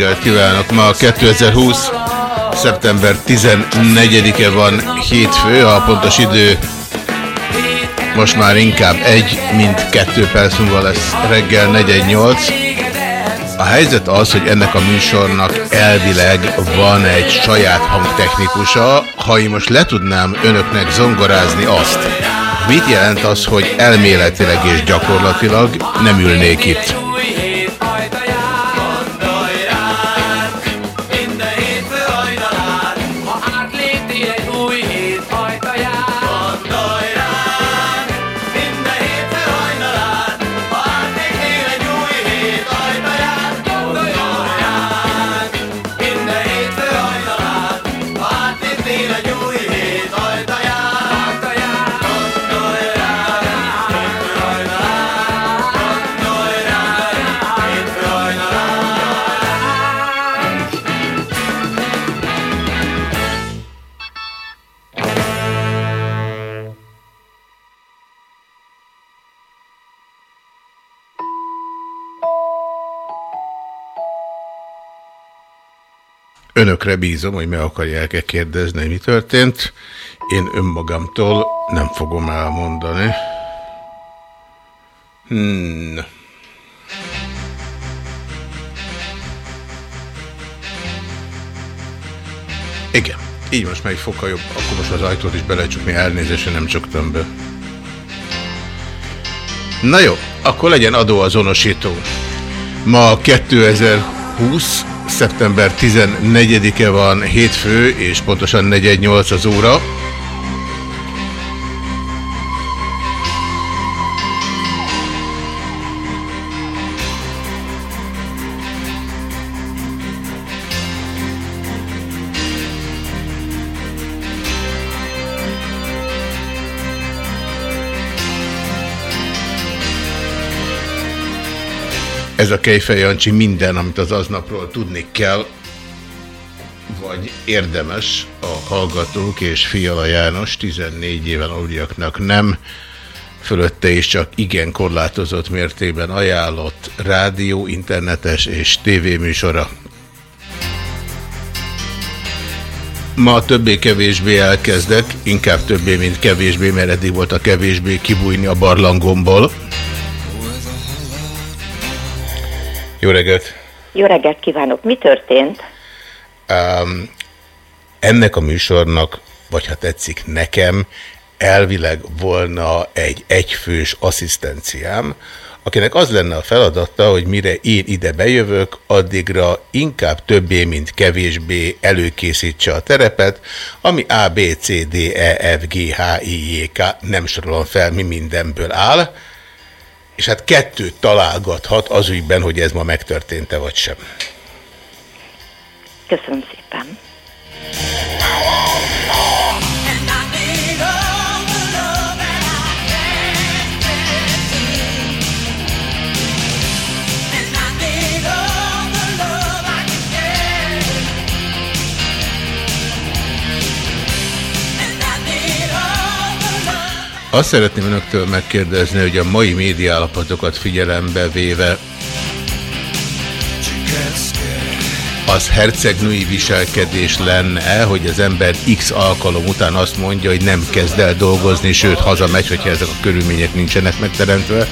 Reggelt kívánok! Ma 2020. szeptember 14-e van hétfő, a pontos idő most már inkább egy, mint kettő perc múlva lesz reggel 418. A helyzet az, hogy ennek a műsornak elvileg van egy saját hangtechnikusa. Ha én most le tudnám önöknek zongorázni azt, mit jelent az, hogy elméletileg és gyakorlatilag nem ülnék itt. Önökre bízom, hogy meg akarják-e kérdezni, hogy mi történt. Én önmagamtól nem fogom elmondani. Hmm. Igen, így most meg fokkal jobb. Akkor most az ajtót is belecsukni, elnézést, nem csuktam be. Na jó, akkor legyen adóazonosító. Ma 2020 szeptember 14-e van hétfő, és pontosan 418 az óra. Ez a Kejfej Jancsi minden, amit az aznapról tudni kell, vagy érdemes a hallgatók és Fiala János 14 éven aluliaknak nem, fölötte is csak igen korlátozott mértékben ajánlott rádió, internetes és tévéműsora. Ma többé-kevésbé elkezdek, inkább többé, mint kevésbé, mert eddig volt a kevésbé kibújni a barlangomból. Jó reggelt! Jó reggelt kívánok! Mi történt? Um, ennek a műsornak, vagy ha tetszik nekem, elvileg volna egy egyfős asszisztenciám, akinek az lenne a feladata, hogy mire én ide bejövök, addigra inkább többé, mint kevésbé előkészítse a terepet, ami A, B, C, D, E, F, G, H, I, J, K nem sorolom fel, mi mindenből áll, és hát kettőt találgathat az ügyben, hogy ez ma megtörtént-e vagy sem. Köszönöm szépen. Azt szeretném önöktől megkérdezni, hogy a mai médiállapotokat figyelembe véve az hercegnői viselkedés lenne, hogy az ember x alkalom után azt mondja, hogy nem kezd el dolgozni, sőt hazamegy, hogyha ezek a körülmények nincsenek megteremtve,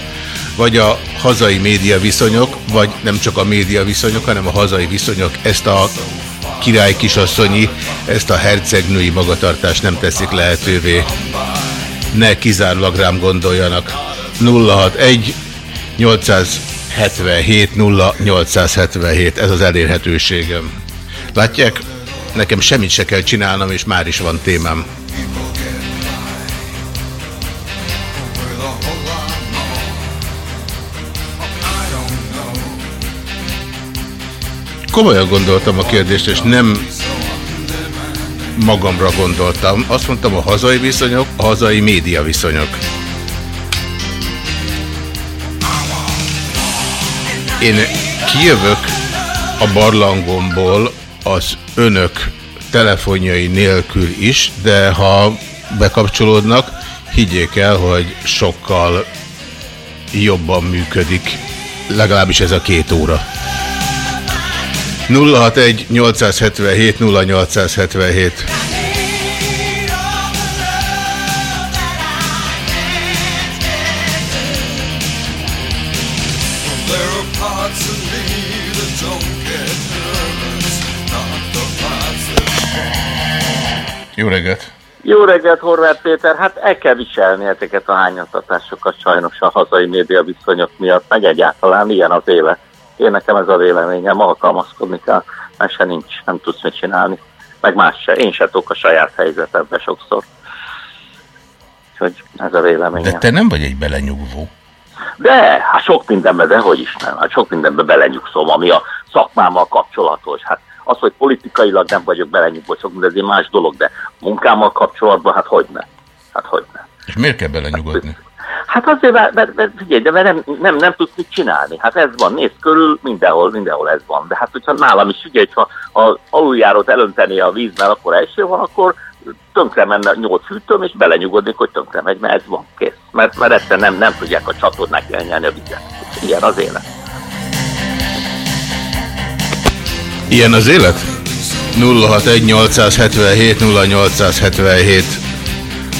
vagy a hazai média viszonyok, vagy nem csak a média viszonyok, hanem a hazai viszonyok ezt a király kisasszonyi, ezt a hercegnői magatartást nem teszik lehetővé. Ne kizárólag rám gondoljanak. 061 877 0877, ez az elérhetőségem. Látják, nekem semmit se kell csinálnom, és már is van témám. Komolyan gondoltam a kérdést, és nem magamra gondoltam. Azt mondtam, a hazai viszonyok, a hazai média viszonyok. Én kijövök a barlangomból az önök telefonjai nélkül is, de ha bekapcsolódnak, higgyék el, hogy sokkal jobban működik, legalábbis ez a két óra. 061 877 0877 Jó reggelt! Jó reggelt, Horváth Péter! Hát el kell viselni ezeket a hányatatásokat sajnos a hazai média viszonyok miatt, meg egyáltalán ilyen az élet. Én nekem ez a véleményem, alkalmazkodni kell, mert se nincs, nem tudsz mit csinálni. Meg más se, én se tudok a saját helyzetembe sokszor. Úgyhogy ez a véleményem. De te nem vagy egy belenyugvó. De, hát sok mindenben, de hogy is nem. Hát sok mindenben belenyugszom, ami a szakmámmal kapcsolatos. Hát az, hogy politikailag nem vagyok belenyugvó, sok minden, ez egy más dolog, de munkámmal kapcsolatban, hát hogy ne? Hát hogy ne? És miért kell belenyugodni? Hát azért, mert, mert, mert figyelj, de mert nem, nem, nem tudsz mit csinálni. Hát ez van, nézd körül, mindenhol, mindenhol ez van. De hát hogyha nálam is figyelj, ha az aluljárót elönteni a vízzel, akkor első van, akkor tönkre menne nyolc hűtőm, és belenyugodnék, hogy tönkre megy, mert ez van, kész. Mert, mert ezt nem, nem tudják a csatornák elnyelni a vizet. Ilyen az élet. Ilyen az élet? 061 877 0877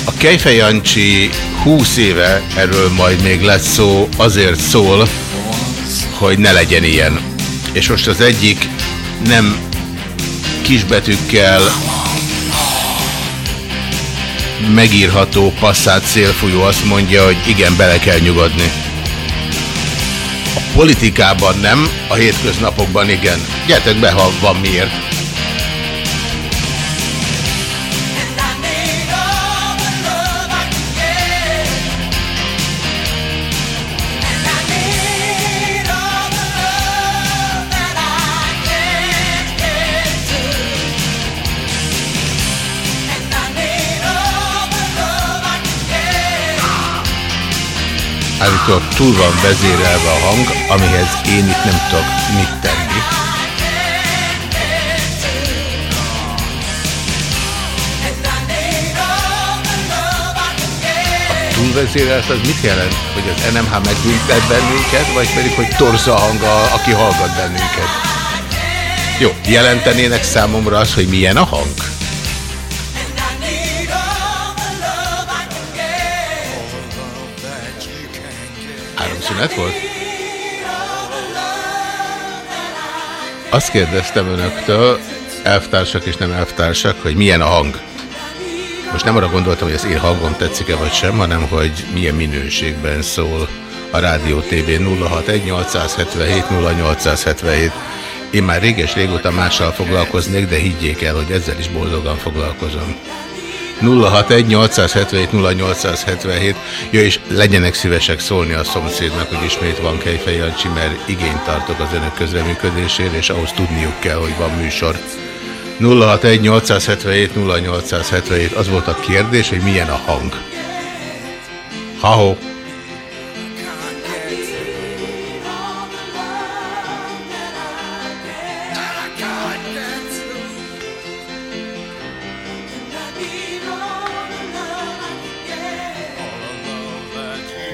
A Kejfej Jancsi 20 éve, erről majd még lesz szó, azért szól, hogy ne legyen ilyen. És most az egyik nem kisbetűkkel megírható passzát szélfújó azt mondja, hogy igen, bele kell nyugodni. A politikában nem, a hétköznapokban igen. Gyertek be, ha van miért. Állítólag túl van vezérelve a hang, amihez én itt nem tudok mit tenni. A túlvezérelt az mit jelent? Hogy az NMH megbüntet bennünket, vagy pedig, hogy torza hang, a, aki hallgat bennünket? Jó, jelentenének számomra az, hogy milyen a hang? Áramszünet volt? Azt kérdeztem önöktől, elvtársak és nem elvtársak, hogy milyen a hang. Most nem arra gondoltam, hogy az én hangom tetszik-e vagy sem, hanem hogy milyen minőségben szól a Rádió TV 061 877 0877. Én már réges régóta mással foglalkoznék, de higgyék el, hogy ezzel is boldogan foglalkozom. 061 877 0877. Ja, és legyenek szívesek szólni a szomszédnak, hogy ismét van Kejfej Jancsi, mert igényt tartok az önök közreműködésére, és ahhoz tudniuk kell, hogy van műsor. 061 877 0877. Az volt a kérdés, hogy milyen a hang. Ha-ho!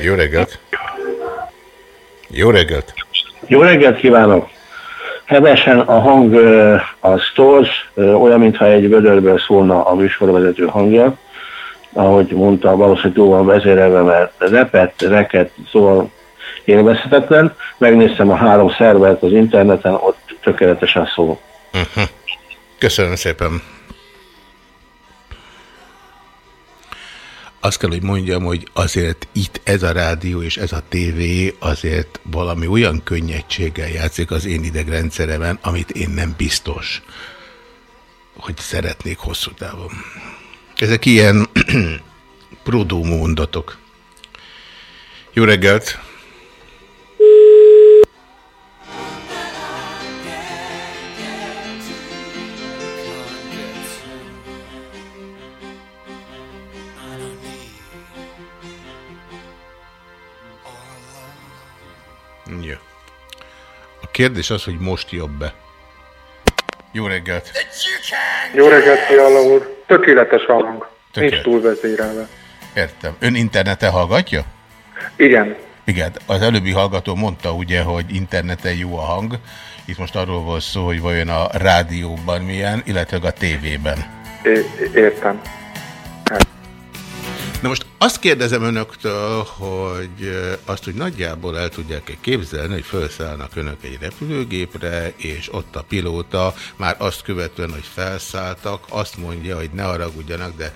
Jó reggelt! Jó reggelt! Jó reggelt kívánok! Hevesen a hang az torz, olyan, mintha egy vödörből szólna a műsorvezető hangja, ahogy mondta, valószínűleg túl van vezérelve, mert repett, reket, szóval élvezhetetlen. Megnéztem a három szervert az interneten, ott tökéletesen szól. Uh-huh. Köszönöm szépen. Azt kell, hogy mondjam, hogy azért itt ez a rádió és ez a tévé azért valami olyan könnyedséggel játszik az én idegrendszeremen, amit én nem biztos, hogy szeretnék hosszú távon. Ezek ilyen prodó mondatok. Jó reggelt! Kérdés az, hogy most jobb be. Jó reggelt! Jó reggelt, Fiala úr! Tökéletes hang. Nincs túlvezérelve. Értem. Ön interneten hallgatja? Igen. Igen, az előbbi hallgató mondta ugye, hogy interneten jó a hang. Itt most arról volt szó, hogy vajon a rádióban milyen, illetve a tévében. É értem. Hát. Na most azt kérdezem önöktől, hogy azt, hogy nagyjából el tudják-e képzelni, hogy felszállnak önök egy repülőgépre, és ott a pilóta már azt követően, hogy felszálltak, azt mondja, hogy ne haragudjanak, de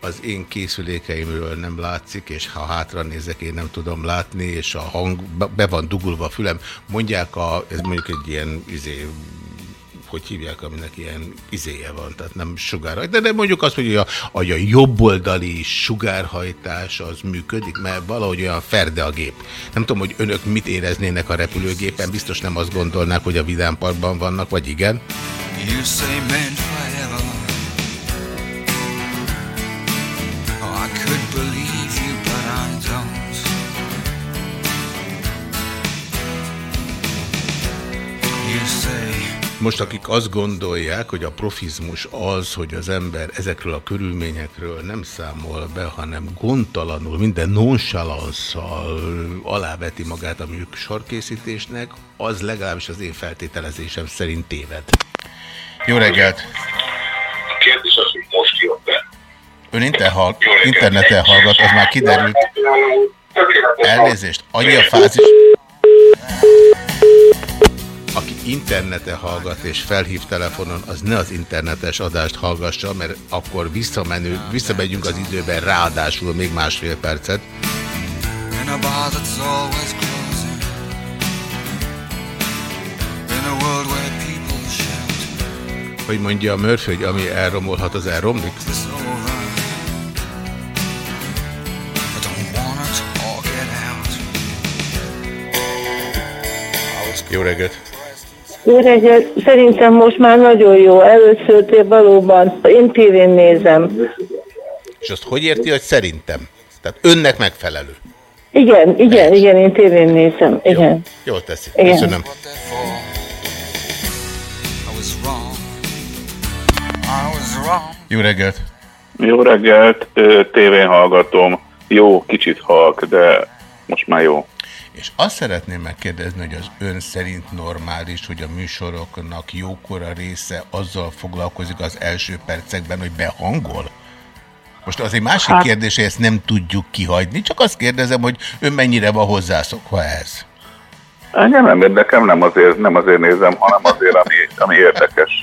az én készülékeimről nem látszik, és ha hátra nézek, én nem tudom látni, és a hang be van dugulva a fülem. Mondják, a, ez mondjuk egy ilyen izé, hogy hívják, aminek ilyen izéje van, tehát nem sugárhajtás, de, de mondjuk azt, hogy a, a jobboldali sugárhajtás az működik, mert valahogy olyan ferde a gép. Nem tudom, hogy önök mit éreznének a repülőgépen, biztos nem azt gondolnák, hogy a vidámparkban vannak, vagy igen? You say forever. Oh, you, most akik azt gondolják, hogy a profizmus az, hogy az ember ezekről a körülményekről nem számol be, hanem gondtalanul, minden nonchalanszal aláveti magát a műsorkészítésnek, az legalábbis az én feltételezésem szerint téved. Jó reggelt! A kérdés az, hogy most jön be. Ön interneten hallgat, az már kiderült. Elnézést, annyi a fázis aki interneten hallgat és felhív telefonon, az ne az internetes adást hallgassa, mert akkor visszamenő, visszamegyünk az időben, ráadásul még másfél percet. Hogy mondja a Murphy, hogy ami elromolhat, az elromlik? Jó reggelt! Jó reggelt, szerintem most már nagyon jó. Először valóban, én tévén nézem. És azt hogy érti, hogy szerintem? Tehát önnek megfelelő. Igen, igen, igen, én tévén nézem. Igen. Jó, jól teszi. Igen. Köszönöm. Jó reggelt! Jó reggelt, tévén hallgatom. Jó, kicsit halk, de most már jó. És azt szeretném megkérdezni, hogy az ön szerint normális, hogy a műsoroknak jókora része azzal foglalkozik az első percekben, hogy behangol? Most az egy másik hát... kérdés, hogy ezt nem tudjuk kihagyni, csak azt kérdezem, hogy ön mennyire van hozzászokva ehhez? Engem nem érdekem, nem azért, nem azért nézem, hanem azért, ami, ami érdekes.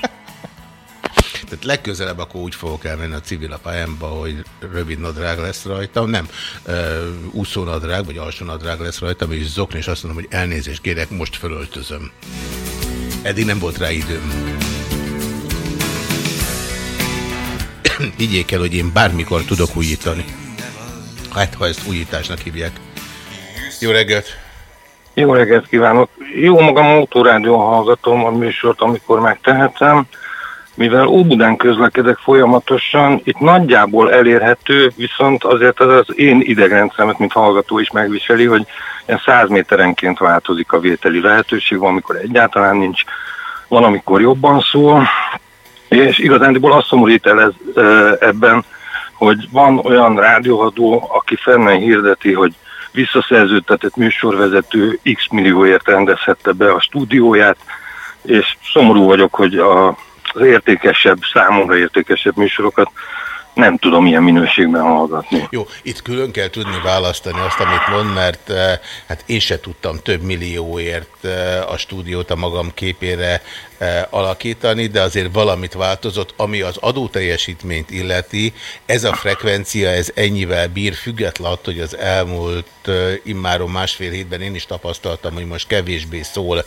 Tehát legközelebb akkor úgy fogok elmenni a civil a pályámba, hogy rövid nadrág lesz rajtam, nem, uh, úszónadrág, vagy alsónadrág lesz rajtam, és zokni, és azt mondom, hogy elnézést kérek, most fölöltözöm. Eddig nem volt rá időm. Higgyék el, hogy én bármikor tudok újítani. Hát, ha ezt újításnak hívják. Jó reggelt! Jó reggelt kívánok! Jó magam autórádió hallgatom a műsort, amikor megtehetem mivel Óbudán közlekedek folyamatosan, itt nagyjából elérhető, viszont azért az az én idegrendszeremet, mint hallgató is megviseli, hogy ilyen 100 méterenként változik a vételi lehetőség, van, amikor egyáltalán nincs, van, amikor jobban szól, és igazándiból azt szomorít el ez, ebben, hogy van olyan rádióadó, aki fennen hirdeti, hogy visszaszerződtetett műsorvezető x millióért rendezhette be a stúdióját, és szomorú vagyok, hogy a, az értékesebb, számomra értékesebb műsorokat nem tudom ilyen minőségben hallgatni. Jó, itt külön kell tudni választani azt, amit mond, mert eh, hát én se tudtam több millióért eh, a stúdiót a magam képére alakítani, de azért valamit változott, ami az adóteljesítményt illeti. Ez a frekvencia, ez ennyivel bír, független hogy az elmúlt immáron másfél hétben én is tapasztaltam, hogy most kevésbé szól,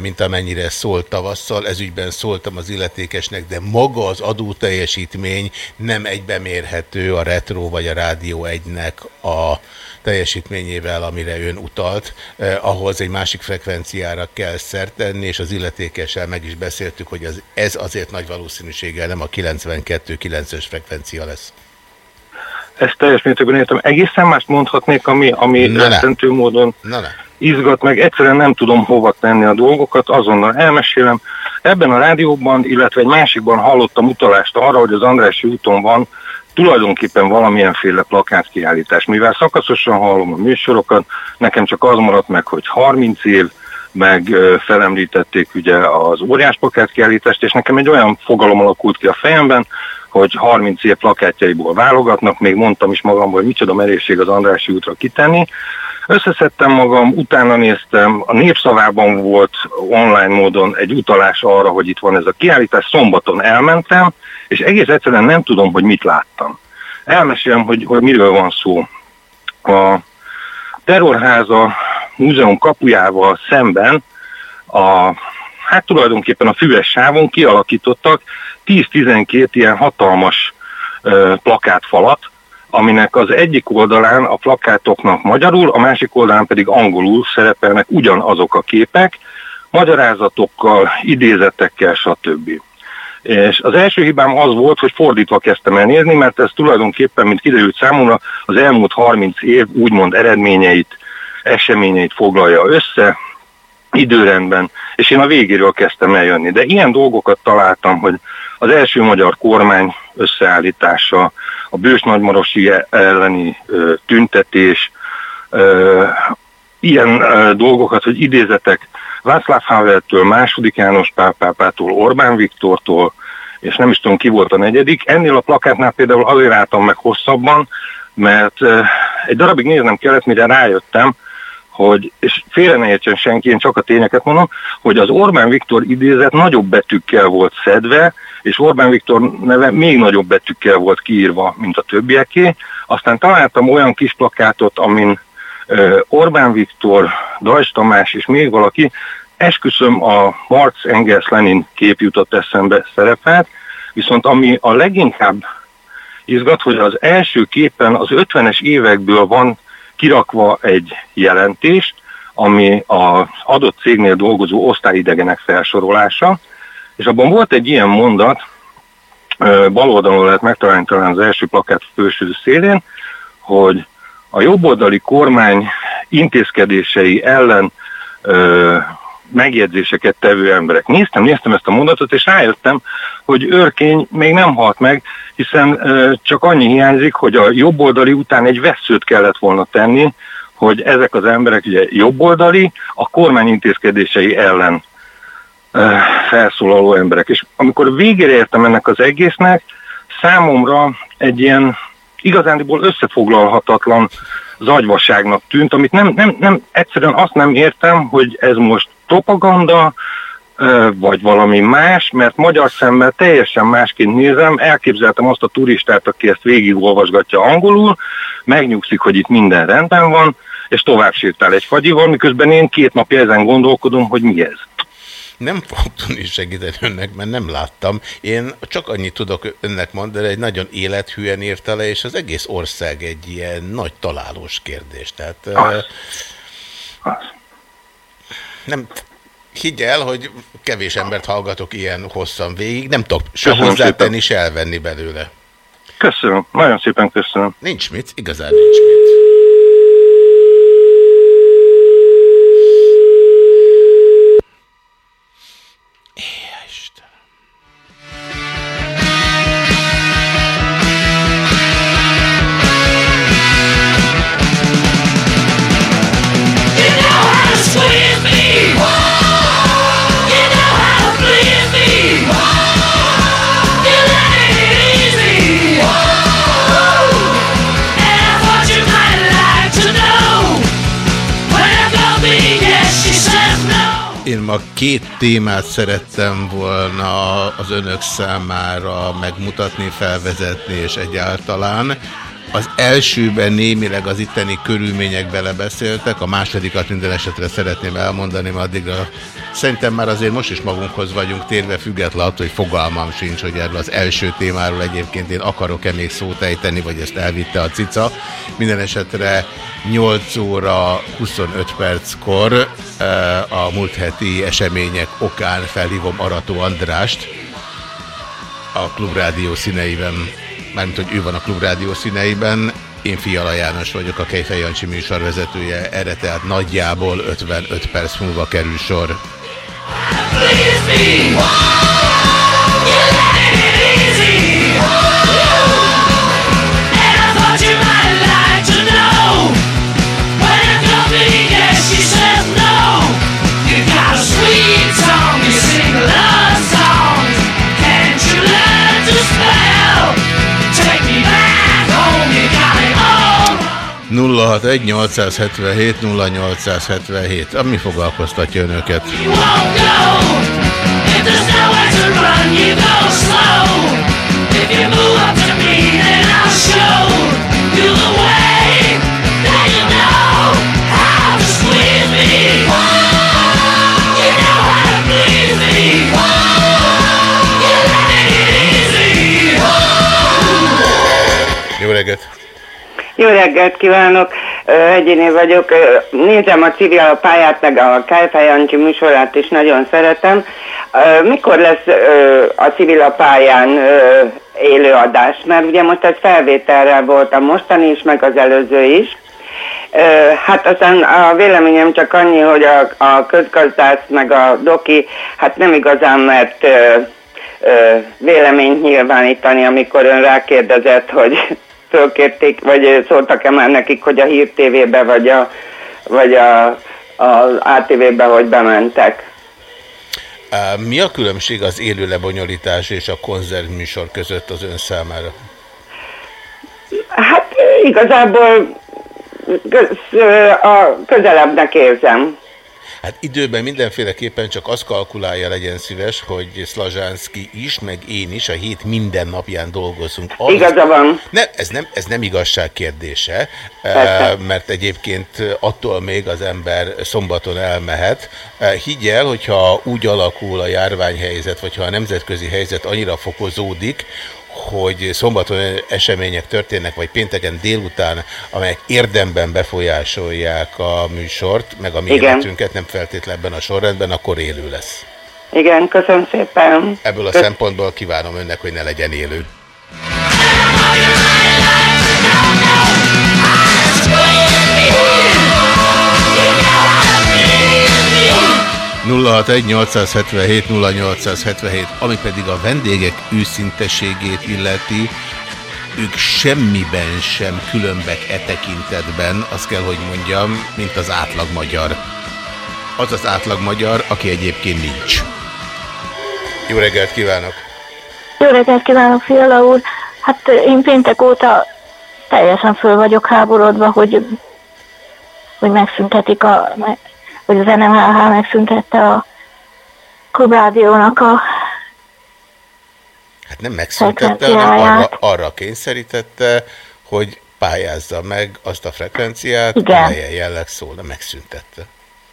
mint amennyire szólt tavasszal. Ezügyben szóltam az illetékesnek, de maga az adóteljesítmény nem egybemérhető a Retro vagy a Rádió egynek a teljesítményével, amire ön utalt, eh, ahhoz egy másik frekvenciára kell szert tenni, és az illetékessel meg is beszéltük, hogy az, ez azért nagy valószínűséggel nem a 92-9-es frekvencia lesz. Ezt teljes mértékben értem. Egészen mást mondhatnék, ami, ami rettentő módon Na ne. izgat meg. Egyszerűen nem tudom hova tenni a dolgokat, azonnal elmesélem. Ebben a rádióban, illetve egy másikban hallottam utalást arra, hogy az Andrási úton van tulajdonképpen valamilyenféle plakátkiállítás. Mivel szakaszosan hallom a műsorokat, nekem csak az maradt meg, hogy 30 év, meg felemlítették ugye az óriás plakátkiállítást, és nekem egy olyan fogalom alakult ki a fejemben, hogy 30 év plakátjaiból válogatnak, még mondtam is magamból, hogy micsoda merészség az Andrási útra kitenni. Összeszedtem magam, utána néztem, a népszavában volt online módon egy utalás arra, hogy itt van ez a kiállítás, szombaton elmentem, és egész egyszerűen nem tudom, hogy mit láttam. Elmesélem, hogy, hogy miről van szó. A terrorháza múzeum kapujával szemben a, hát tulajdonképpen a füves sávon kialakítottak 10-12 ilyen hatalmas ö, plakátfalat, aminek az egyik oldalán a plakátoknak magyarul, a másik oldalán pedig angolul szerepelnek ugyanazok a képek, magyarázatokkal, idézetekkel, stb. És az első hibám az volt, hogy fordítva kezdtem el nézni, mert ez tulajdonképpen, mint kiderült számomra, az elmúlt 30 év úgymond eredményeit, eseményeit foglalja össze, időrendben, és én a végéről kezdtem eljönni. De ilyen dolgokat találtam, hogy az első magyar kormány összeállítása, a bős nagymarosi elleni ö, tüntetés, ö, ilyen ö, dolgokat, hogy idézetek Václav Haveltől, második János pápától, Orbán Viktortól, és nem is tudom ki volt a negyedik. Ennél a plakátnál például azért álltam meg hosszabban, mert egy darabig néznem kellett, mire rájöttem, hogy, és félre ne értsen senki, én csak a tényeket mondom, hogy az Orbán Viktor idézet nagyobb betűkkel volt szedve, és Orbán Viktor neve még nagyobb betűkkel volt kiírva, mint a többieké. Aztán találtam olyan kis plakátot, amin Orbán Viktor, Dajs Tamás és még valaki, esküszöm a Marx Engels Lenin kép jutott eszembe szerepelt, viszont ami a leginkább izgat, hogy az első képen az 50-es évekből van kirakva egy jelentés, ami az adott cégnél dolgozó osztályidegenek felsorolása, és abban volt egy ilyen mondat, bal oldalon lehet megtalálni talán az első plakát főső szélén, hogy a jobboldali kormány intézkedései ellen ö, megjegyzéseket tevő emberek. Néztem, néztem ezt a mondatot, és rájöttem, hogy őrkény még nem halt meg, hiszen ö, csak annyi hiányzik, hogy a jobboldali után egy veszőt kellett volna tenni, hogy ezek az emberek ugye jobboldali, a kormány intézkedései ellen ö, felszólaló emberek. És amikor végére értem ennek az egésznek, számomra egy ilyen igazándiból összefoglalhatatlan zagyvaságnak tűnt, amit nem, nem, nem, egyszerűen azt nem értem, hogy ez most propaganda, vagy valami más, mert magyar szemmel teljesen másként nézem, elképzeltem azt a turistát, aki ezt végigolvasgatja angolul, megnyugszik, hogy itt minden rendben van, és tovább sétál egy fagyival, miközben én két napja ezen gondolkodom, hogy mi ez nem fogok tudni segíteni önnek, mert nem láttam. Én csak annyit tudok önnek mondani, egy nagyon élethűen írta le, és az egész ország egy ilyen nagy találós kérdés. Tehát az. Az. nem higgy el, hogy kevés embert hallgatok ilyen hosszan végig, nem tudok se hozzátenni, se elvenni belőle. Köszönöm, nagyon szépen köszönöm. Nincs mit, igazán nincs mit. Ma két témát szerettem volna az önök számára megmutatni, felvezetni és egyáltalán. Az elsőben némileg az itteni körülmények belebeszéltek, a másodikat minden esetre szeretném elmondani, mert addigra szerintem már azért most is magunkhoz vagyunk térve, függetlenül attól, hogy fogalmam sincs, hogy erről az első témáról egyébként én akarok-e még szót ejteni, vagy ezt elvitte a cica. Minden esetre 8 óra 25 perckor eh, a múlt heti események okán felhívom Arató Andrást a Klubrádió színeiben mármint, hogy ő van a Klubrádió színeiben, én Fiala János vagyok, a Kejfej Jancsi műsorvezetője, erre tehát nagyjából 55 perc múlva kerül sor. Take 061 877 0877, ami foglalkoztatja önöket. If you move up to me, then I'll show Jó reggelt kívánok! Ö, Egyéni vagyok. Nézem a civil pályát, meg a Kejfej Jancsi műsorát is nagyon szeretem. Mikor lesz a civil pályán élőadás? Mert ugye most ez felvételrel volt a mostani is, meg az előző is. Hát aztán a véleményem csak annyi, hogy a, a közgazdász meg a doki, hát nem igazán mert véleményt nyilvánítani, amikor ön rákérdezett, hogy fölkérték, vagy szóltak-e már nekik, hogy a Hír TV-be, vagy a, vagy a, az ATV-be, hogy bementek. Mi a különbség az élő lebonyolítás és a konzervműsor között az ön számára? Hát igazából köz, a közelebbnek érzem. Hát időben mindenféleképpen csak azt kalkulálja, legyen szíves, hogy Szlazsánszki is, meg én is a hét minden napján dolgozunk. Az... Igaza van. Ne, ez, nem, ez nem igazság kérdése, Persze. eh, mert egyébként attól még az ember szombaton elmehet. Eh, Higgy el, hogyha úgy alakul a járványhelyzet, vagy ha a nemzetközi helyzet annyira fokozódik, hogy szombaton események történnek, vagy pénteken délután, amelyek érdemben befolyásolják a műsort, meg a mi Igen. életünket, nem feltétlenül ebben a sorrendben, akkor élő lesz. Igen, köszönöm szépen. Ebből a Kösz- szempontból kívánom önnek, hogy ne legyen élő. Egy 877 0877, ami pedig a vendégek őszinteségét illeti, ők semmiben sem különbek e tekintetben, azt kell, hogy mondjam, mint az átlag magyar. Az az átlag magyar, aki egyébként nincs. Jó reggelt kívánok! Jó reggelt kívánok, Fiala úr! Hát én péntek óta teljesen föl vagyok háborodva, hogy, hogy megszüntetik a, hogy az NMHH megszüntette a klubrádiónak a Hát nem megszüntette, hanem arra, arra kényszerítette, hogy pályázza meg azt a frekvenciát, Igen. amelyen jelleg szólna, megszüntette.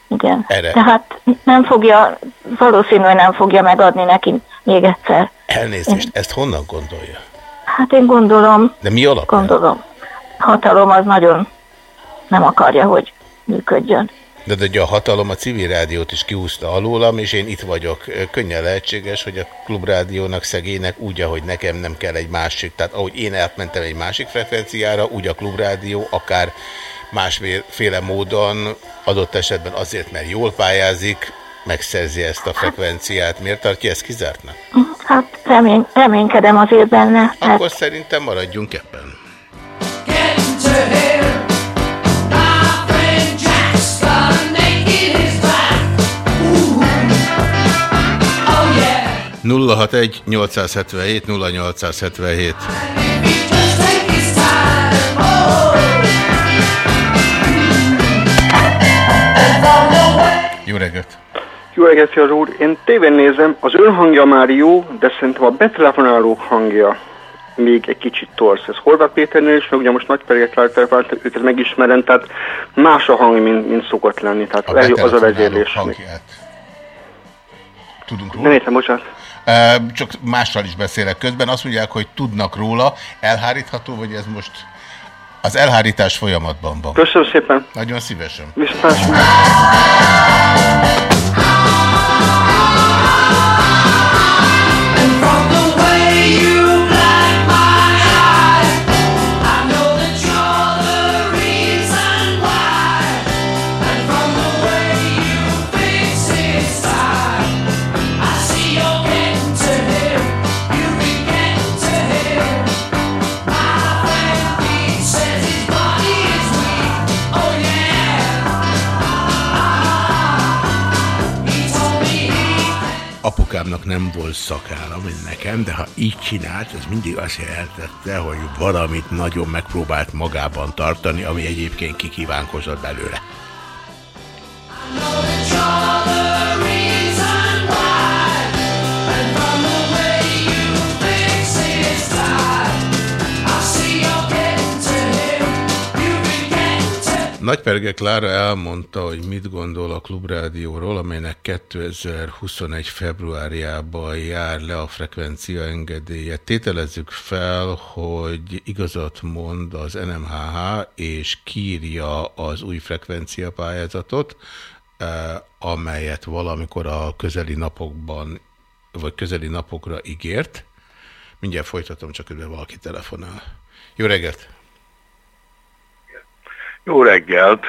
igen. Erre. Tehát nem fogja, valószínűleg nem fogja megadni neki még egyszer. Elnézést, ezt honnan gondolja? Hát én gondolom, De mi alapján? gondolom, hatalom az nagyon nem akarja, hogy működjön. De, de ugye a hatalom a civil rádiót is kiúzta alólam, és én itt vagyok. Könnyen lehetséges, hogy a klubrádiónak szegénynek úgy, ahogy nekem nem kell egy másik, tehát ahogy én átmentem egy másik frekvenciára, úgy a klubrádió akár másféle módon, adott esetben azért, mert jól pályázik, megszerzi ezt a frekvenciát. Miért tartja ezt kizártnak? Hát remény, reménykedem azért benne. Akkor szerintem maradjunk ebben. to 061 877 0877 Just take his time. Oh. Jó reggelt! Jó reggelt, Fiala úr. Én tévén nézem, az ön hangja már jó, de szerintem a betelefonáló hangja még egy kicsit torsz. Ez Horváth Péternél is, meg ugye most nagy telefonált, őket megismerem, tehát más a hang, mint, mint szokott lenni. Tehát A az a vezérlés. hangját. Tudunk róla? Nem értem, bocsánat. Csak mással is beszélek közben. Azt mondják, hogy tudnak róla. Elhárítható, vagy ez most... Az elhárítás folyamatban van. Köszönöm szépen. Nagyon szívesen. Viszontlátásra. Apukámnak nem volt szakára, mint nekem, de ha így csinált, ez mindig azt jelentette, hogy valamit nagyon megpróbált magában tartani, ami egyébként kikívánkozott belőle. Nagyperge Klára elmondta, hogy mit gondol a Klubrádióról, amelynek 2021. februárjában jár le a frekvencia engedélye. Tételezzük fel, hogy igazat mond az NMHH, és kírja az új frekvencia pályázatot, eh, amelyet valamikor a közeli napokban, vagy közeli napokra ígért. Mindjárt folytatom, csak közben valaki telefonál. Jó reggelt! Jó reggelt!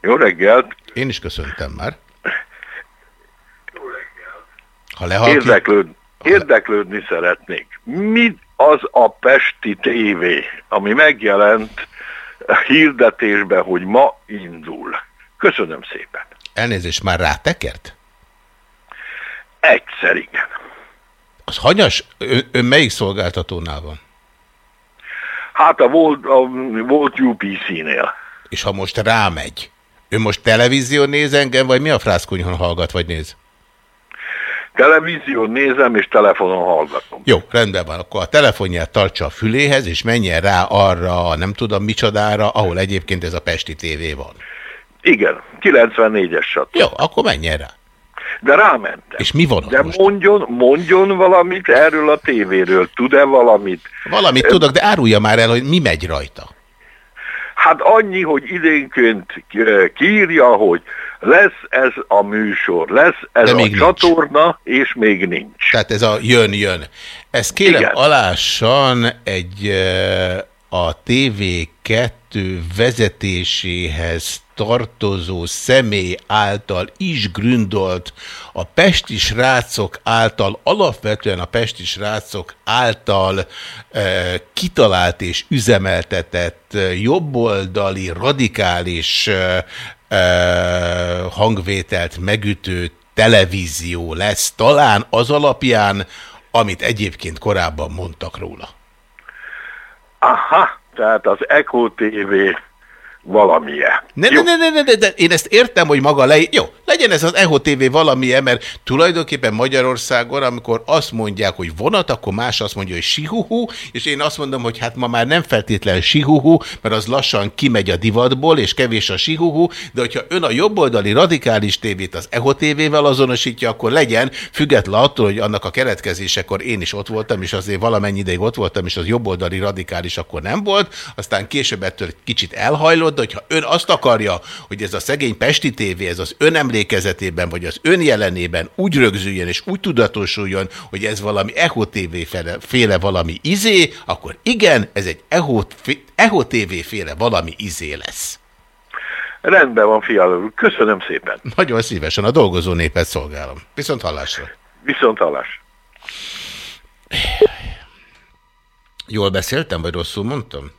Jó reggelt! Én is köszöntem már. Ha lehalkít... Érdeklőd, érdeklődni szeretnék. Mi az a Pesti TV, ami megjelent a hirdetésben, hogy ma indul? Köszönöm szépen. Elnézést, már rátekert? Egyszer igen. Az hanyas? Ön, ön melyik szolgáltatónál van? Hát a volt, a volt UPC-nél. És ha most rámegy, ő most televízió néz engem, vagy mi a frászkonyhon hallgat, vagy néz? Televízión nézem, és telefonon hallgatom. Jó, rendben van. Akkor a telefonját tartsa a füléhez, és menjen rá arra, nem tudom micsodára, ahol egyébként ez a Pesti TV van. Igen, 94-es sat. Jó, akkor menjen rá. De rámentem. És mi van De most? mondjon, mondjon valamit erről a tévéről. Tud-e valamit? Valamit tudok, de árulja már el, hogy mi megy rajta. Hát annyi, hogy idénként kiírja, hogy lesz ez a műsor, lesz ez De a még nincs. csatorna, és még nincs. Tehát ez a jön-jön. Ez kérem Igen. alássan egy a TV2 vezetéséhez tartozó személy által is gründolt, a pesti srácok által, alapvetően a pesti srácok által eh, kitalált és üzemeltetett eh, jobboldali, radikális eh, hangvételt megütő televízió lesz, talán az alapján, amit egyébként korábban mondtak róla. Aha, tehát az Echo TV valamilyen. Ne, ne, ne, ne, ne, ne, de én ezt értem, hogy maga le... Jó, legyen ez az EHO TV valamilyen, mert tulajdonképpen Magyarországon, amikor azt mondják, hogy vonat, akkor más azt mondja, hogy sihuhu, és én azt mondom, hogy hát ma már nem feltétlen sihuhu, mert az lassan kimegy a divatból, és kevés a sihuhu, de hogyha ön a jobboldali radikális tévét az EHO TV-vel azonosítja, akkor legyen, független attól, hogy annak a keletkezésekor én is ott voltam, és azért valamennyi ideig ott voltam, és az jobboldali radikális akkor nem volt, aztán később ettől kicsit elhajlott, de hogyha ön azt akarja, hogy ez a szegény Pesti TV, ez az ön emlékezetében, vagy az ön jelenében úgy rögzüljön és úgy tudatosuljon, hogy ez valami Echo TV féle, féle valami izé, akkor igen, ez egy Echo, Echo TV féle valami izé lesz. Rendben van, fiala úr. Köszönöm szépen. Nagyon szívesen a dolgozó népet szolgálom. Viszont hallásra. Viszont hallás. Jól beszéltem, vagy rosszul mondtam?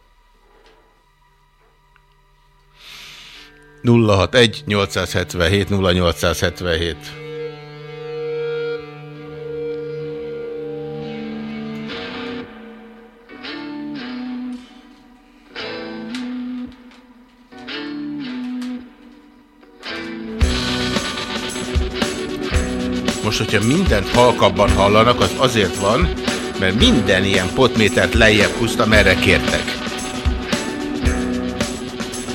061 877 0877 Most, hogyha mindent halkabban hallanak, az azért van, mert minden ilyen potmétert lejjebb húztam, erre kértek.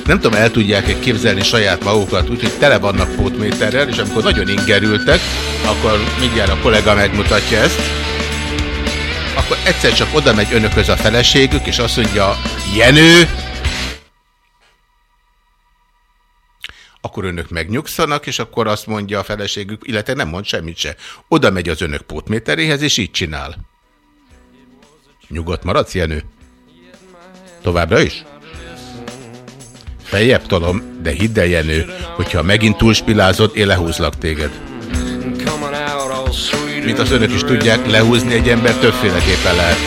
Nem tudom, el tudják-e képzelni saját magukat, úgyhogy tele vannak pótméterrel, és amikor nagyon ingerültek, akkor mindjárt a kollega megmutatja ezt, akkor egyszer csak oda megy önökhöz a feleségük, és azt mondja, Jenő, akkor önök megnyugszanak, és akkor azt mondja a feleségük, illetve nem mond semmit se. Oda megy az önök pótméteréhez, és így csinál. Nyugodt maradsz, Jenő? Továbbra is? Feljebb tolom, de hidd el, Jenő, hogyha megint túlspilázod, én lehúzlak téged. Mint az önök is tudják, lehúzni egy ember többféleképpen lehet.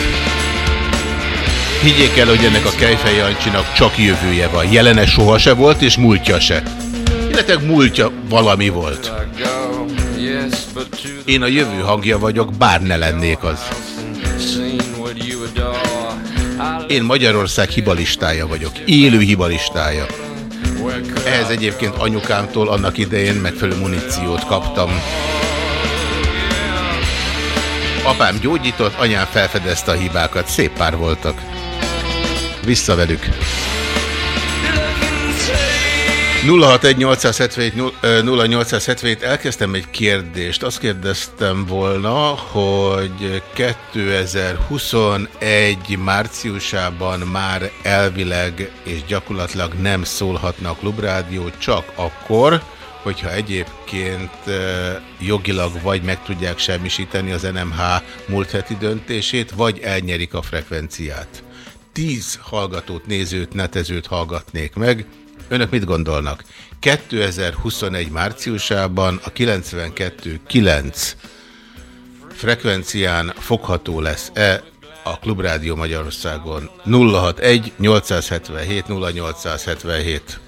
Higgyék el, hogy ennek a Kejfej Jancsinak csak jövője van. Jelene soha se volt, és múltja se. Illetve múltja valami volt. Én a jövő hangja vagyok, bár ne lennék az. Én Magyarország hibalistája vagyok. Élő hibalistája. Ehhez egyébként anyukámtól annak idején megfelelő muníciót kaptam. Apám gyógyított, anyám felfedezte a hibákat. Szép pár voltak. Vissza velük. 061-877-0877 elkezdtem egy kérdést. Azt kérdeztem volna, hogy 2021 márciusában már elvileg és gyakorlatilag nem szólhatna a klubrádió, csak akkor, hogyha egyébként jogilag vagy meg tudják semmisíteni az NMH múlt heti döntését, vagy elnyerik a frekvenciát. Tíz hallgatót, nézőt, netezőt hallgatnék meg, Önök mit gondolnak? 2021 márciusában a 92.9 frekvencián fogható lesz-e a Klubrádió Magyarországon? 061 877 0877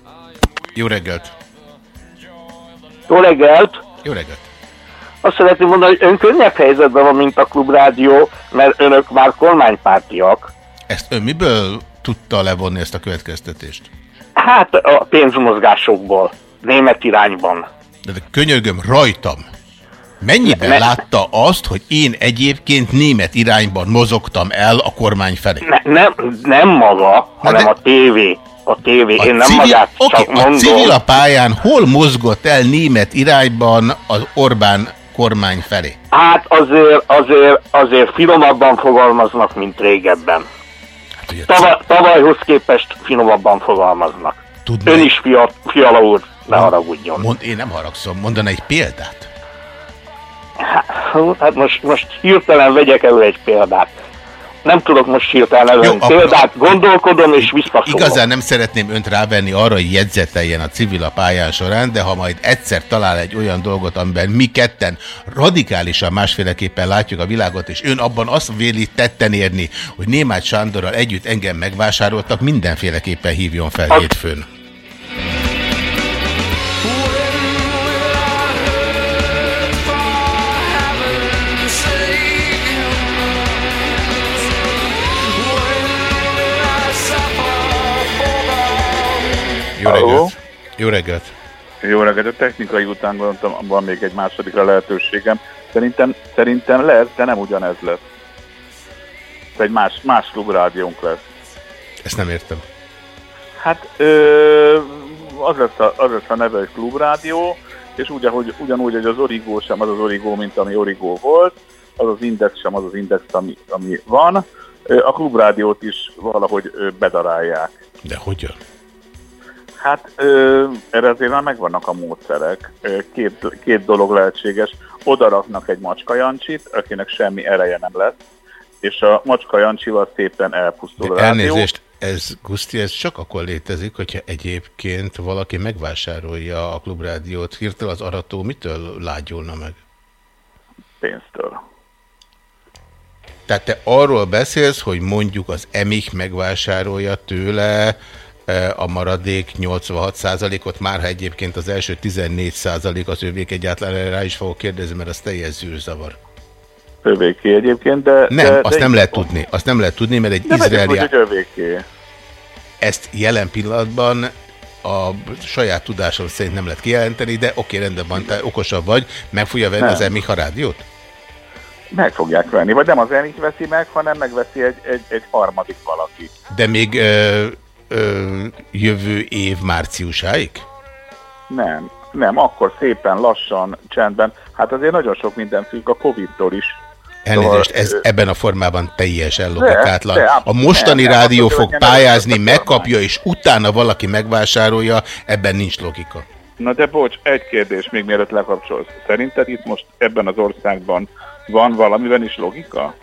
Jó reggelt! Jó reggelt! Jó reggelt! Azt szeretném mondani, hogy ön könnyebb helyzetben van, mint a Klubrádió, mert önök már kormánypártiak. Ezt ön miből tudta levonni ezt a következtetést? Hát a pénzmozgásokból, német irányban. De, de könyörgöm rajtam. Mennyiben Ne- látta azt, hogy én egyébként német irányban mozogtam el a kormány felé? Ne, nem, nem maga, hanem a tévé. A tévé, én nem civil, magát oké, csak a mondom. civil a pályán hol mozgott el német irányban az Orbán kormány felé? Hát azért, azért, azért finomabban fogalmaznak, mint régebben. Hát Tavaly, tavalyhoz képest finomabban fogalmaznak. Tudna Ön is, fia, fiala úr, ne haragudjon. Mond, én nem haragszom, mondaná egy példát. Hú, Hát most, most hirtelen vegyek elő egy példát. Nem tudok most hirtelen akkor- példát, gondolkodom és visszaszólok. Igazán nem szeretném önt rávenni arra, hogy jegyzeteljen a civil a pályán során, de ha majd egyszer talál egy olyan dolgot, amiben mi ketten radikálisan másféleképpen látjuk a világot, és ön abban azt véli tetten érni, hogy Némát Sándorral együtt engem megvásároltak, mindenféleképpen hívjon fel hétfőn. Jó reggelt! Jó reggelt! Jó reggelt, a technikai után gondoltam, van még egy másodikra lehetőségem. Szerintem, szerintem lesz, de nem ugyanez lesz. Ez egy más, más klubrádiónk lesz. Ezt nem értem. Hát ö, az, lesz a, az lesz a neve, hogy klubrádió, és úgy, ahogy, ugyanúgy, hogy az origó sem az az origó, mint ami origó volt, az az index sem az az index, ami, ami van. A klubrádiót is valahogy bedarálják. De hogyan? Hát ö, erre azért már megvannak a módszerek. Két, két dolog lehetséges. Oda raknak egy macska Jancsit, akinek semmi ereje nem lesz, és a macska Jancsival szépen elpusztul a elnézést, ez, Guszti, ez csak akkor létezik, hogyha egyébként valaki megvásárolja a klubrádiót. Hirtelen az arató mitől lágyulna meg? Pénztől. Tehát te arról beszélsz, hogy mondjuk az EMIK megvásárolja tőle a maradék 86%-ot, már ha egyébként az első 14% az övék egyáltalán rá is fogok kérdezni, mert az teljes zűrzavar. Övéké egyébként, de... Nem, de, azt de nem lehet tudni. Azt nem lehet tudni, mert egy De izraeli... egy övéké. Ezt jelen pillanatban a saját tudásom szerint nem lehet kijelenteni, de oké, rendben van, te okosabb vagy, meg fogja venni az Nem. Emiha rádiót? Meg fogják venni, vagy nem az Enik veszi meg, hanem megveszi egy, egy, egy harmadik valaki. De még ö, ö, jövő év márciusáig? Nem, nem, akkor szépen, lassan, csendben. Hát azért nagyon sok minden függ a Covid-tól is. Elnézést, ez Szóval, ebben a formában teljesen logikátlan. de, A mostani nem, nem, rádió attól, fog nem pályázni, megkapja, és utána valaki megvásárolja, ebben nincs logika. Na de bocs, egy kérdés még mielőtt lekapcsolsz. Szerinted itt most ebben az országban van valamiben is logika?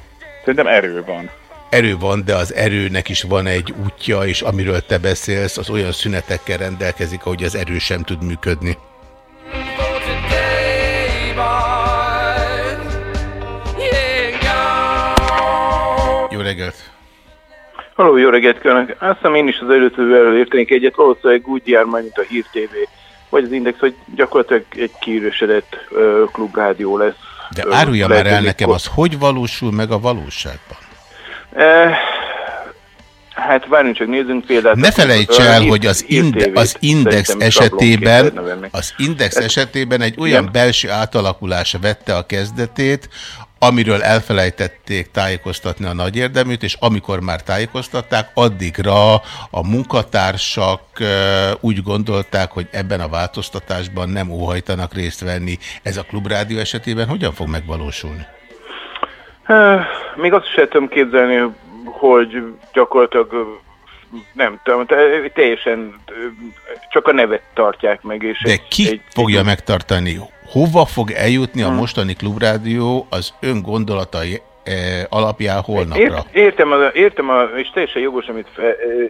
Szerintem erő van. Erő van, de az erőnek is van egy útja, és amiről te beszélsz, az olyan szünetekkel rendelkezik, ahogy az erő sem tud működni. Jó reggelt! Halló, jó reggelt kívánok! Azt hiszem én is az előzővel értenék egyet, valószínűleg úgy jár majd, mint a Hír TV, vagy az Index, hogy gyakorlatilag egy kiürösödött ö, klubrádió lesz. De árulja már el nekem, az hogy valósul meg a valóságban? Eh, hát várjunk csak, nézzünk példát. Ne felejts el, hogy az, inde, az index esetében, az index esetében egy olyan Igen. belső átalakulás vette a kezdetét, amiről elfelejtették tájékoztatni a nagy érdeműt, és amikor már tájékoztatták, addigra a munkatársak úgy gondolták, hogy ebben a változtatásban nem óhajtanak részt venni. Ez a klubrádió esetében hogyan fog megvalósulni? Még azt sem tudom képzelni, hogy gyakorlatilag nem tudom, te- teljesen csak a nevet tartják meg. És De egy- ki egy- fogja megtartani? Hova fog eljutni Hmm. a mostani klubrádió az ön gondolatai eh, alapján holnapra? Ért, értem, a, értem a, és teljesen jogos, amit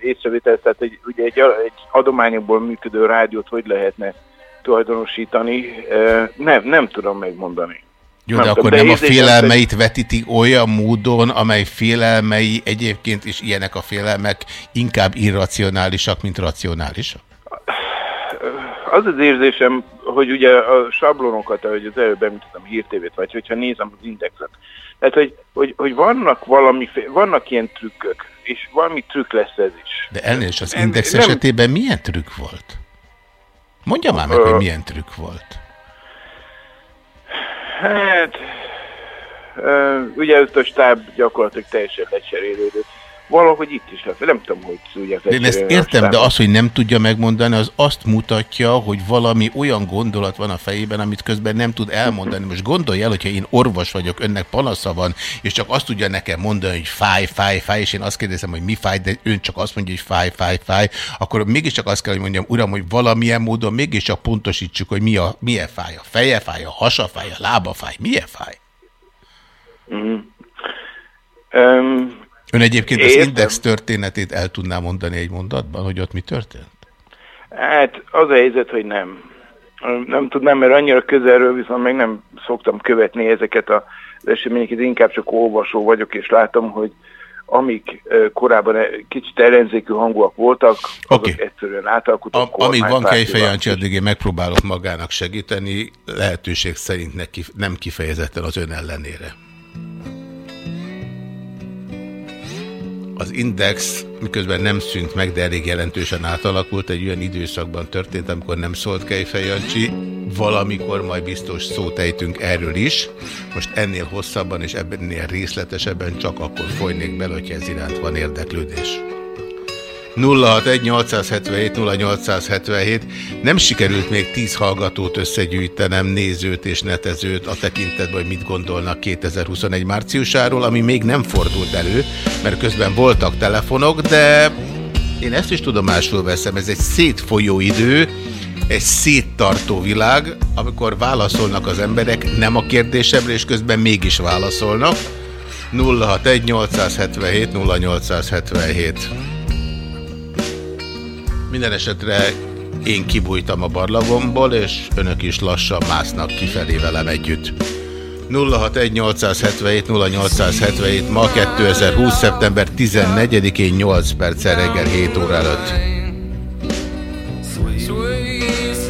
észrevételsz, tehát egy, ugye egy, egy adományokból működő rádiót hogy lehetne tulajdonosítani, nem, nem tudom megmondani. Jó, Nem de akkor nem a félelmeit vetíti olyan módon, amely félelmei egyébként is ilyenek a félelmek inkább irracionálisak, mint racionálisak? Az az érzésem, hogy ugye a sablonokat, ahogy az előbb említettem, hírtévét, vagy hogyha nézem az indexet, tehát, hogy, hogy, hogy vannak valami, vannak ilyen trükkök, és valami trükk lesz ez is. De elnézést, az Nem- index nem- esetében milyen trükk volt? Mondja már meg, Ö- hogy milyen trükk volt. Hát, ugye ez a stáb gyakorlatilag teljesen lecserélődött. Valahogy itt is lesz. Nem tudom, hogy tudják De én ezt értem, de stábot. az, hogy nem tudja megmondani, az azt mutatja, hogy valami olyan gondolat van a fejében, amit közben nem tud elmondani. Most gondolj el, hogyha én orvos vagyok, önnek panasza van, és csak azt tudja nekem mondani, hogy fáj, fáj, fáj, és én azt kérdezem, hogy mi fáj, de ön csak azt mondja, hogy fáj, fáj, fáj, akkor mégiscsak azt kell, hogy mondjam, uram, hogy valamilyen módon mégiscsak pontosítsuk, hogy mi a, milyen fáj. A feje fáj, a hasa fáj, a lába fáj. Milyen fáj? Mhm. Öm, Ön egyébként az Értem. index történetét el tudná mondani egy mondatban, hogy ott mi történt? Hát az a helyzet, hogy nem. Nem tudnám, mert annyira közelről viszont meg nem szoktam követni ezeket az eseményeket, inkább csak olvasó vagyok, és látom, hogy amik korábban e- kicsit ellenzékű hangúak voltak, azok Oké. egyszerűen átalakultak. Amíg van kormánypártivá. Kejfej Jancsi, addig én megpróbálok magának segíteni, lehetőség szerint neki, nem kifejezetten az ön ellenére. Az Index miközben nem szűnt meg, de elég jelentősen átalakult, egy olyan időszakban történt, amikor nem szólt Kejfej Jancsi, valamikor majd biztos szót ejtünk erről is. Most ennél hosszabban és ennél részletesebben csak akkor folynék bele, hogyha ez iránt van érdeklődés. 061-877-0877. Nem sikerült még 10 hallgatót összegyűjtenem, nézőt és netezőt a tekintetben, hogy mit gondolnak 2021 márciusáról, ami még nem fordult elő, mert közben voltak telefonok, de én ezt is tudomásul veszem, ez egy szétfolyó idő, egy széttartó világ, amikor válaszolnak az emberek nem a kérdésemre, és közben mégis válaszolnak. 061 877 0877 minden esetre én kibújtam a barlagomból, és önök is lassan másznak kifelé velem együtt. 061-877-0877 ma 2020. szeptember 14-én 8 perccel reggel 7 óra előtt.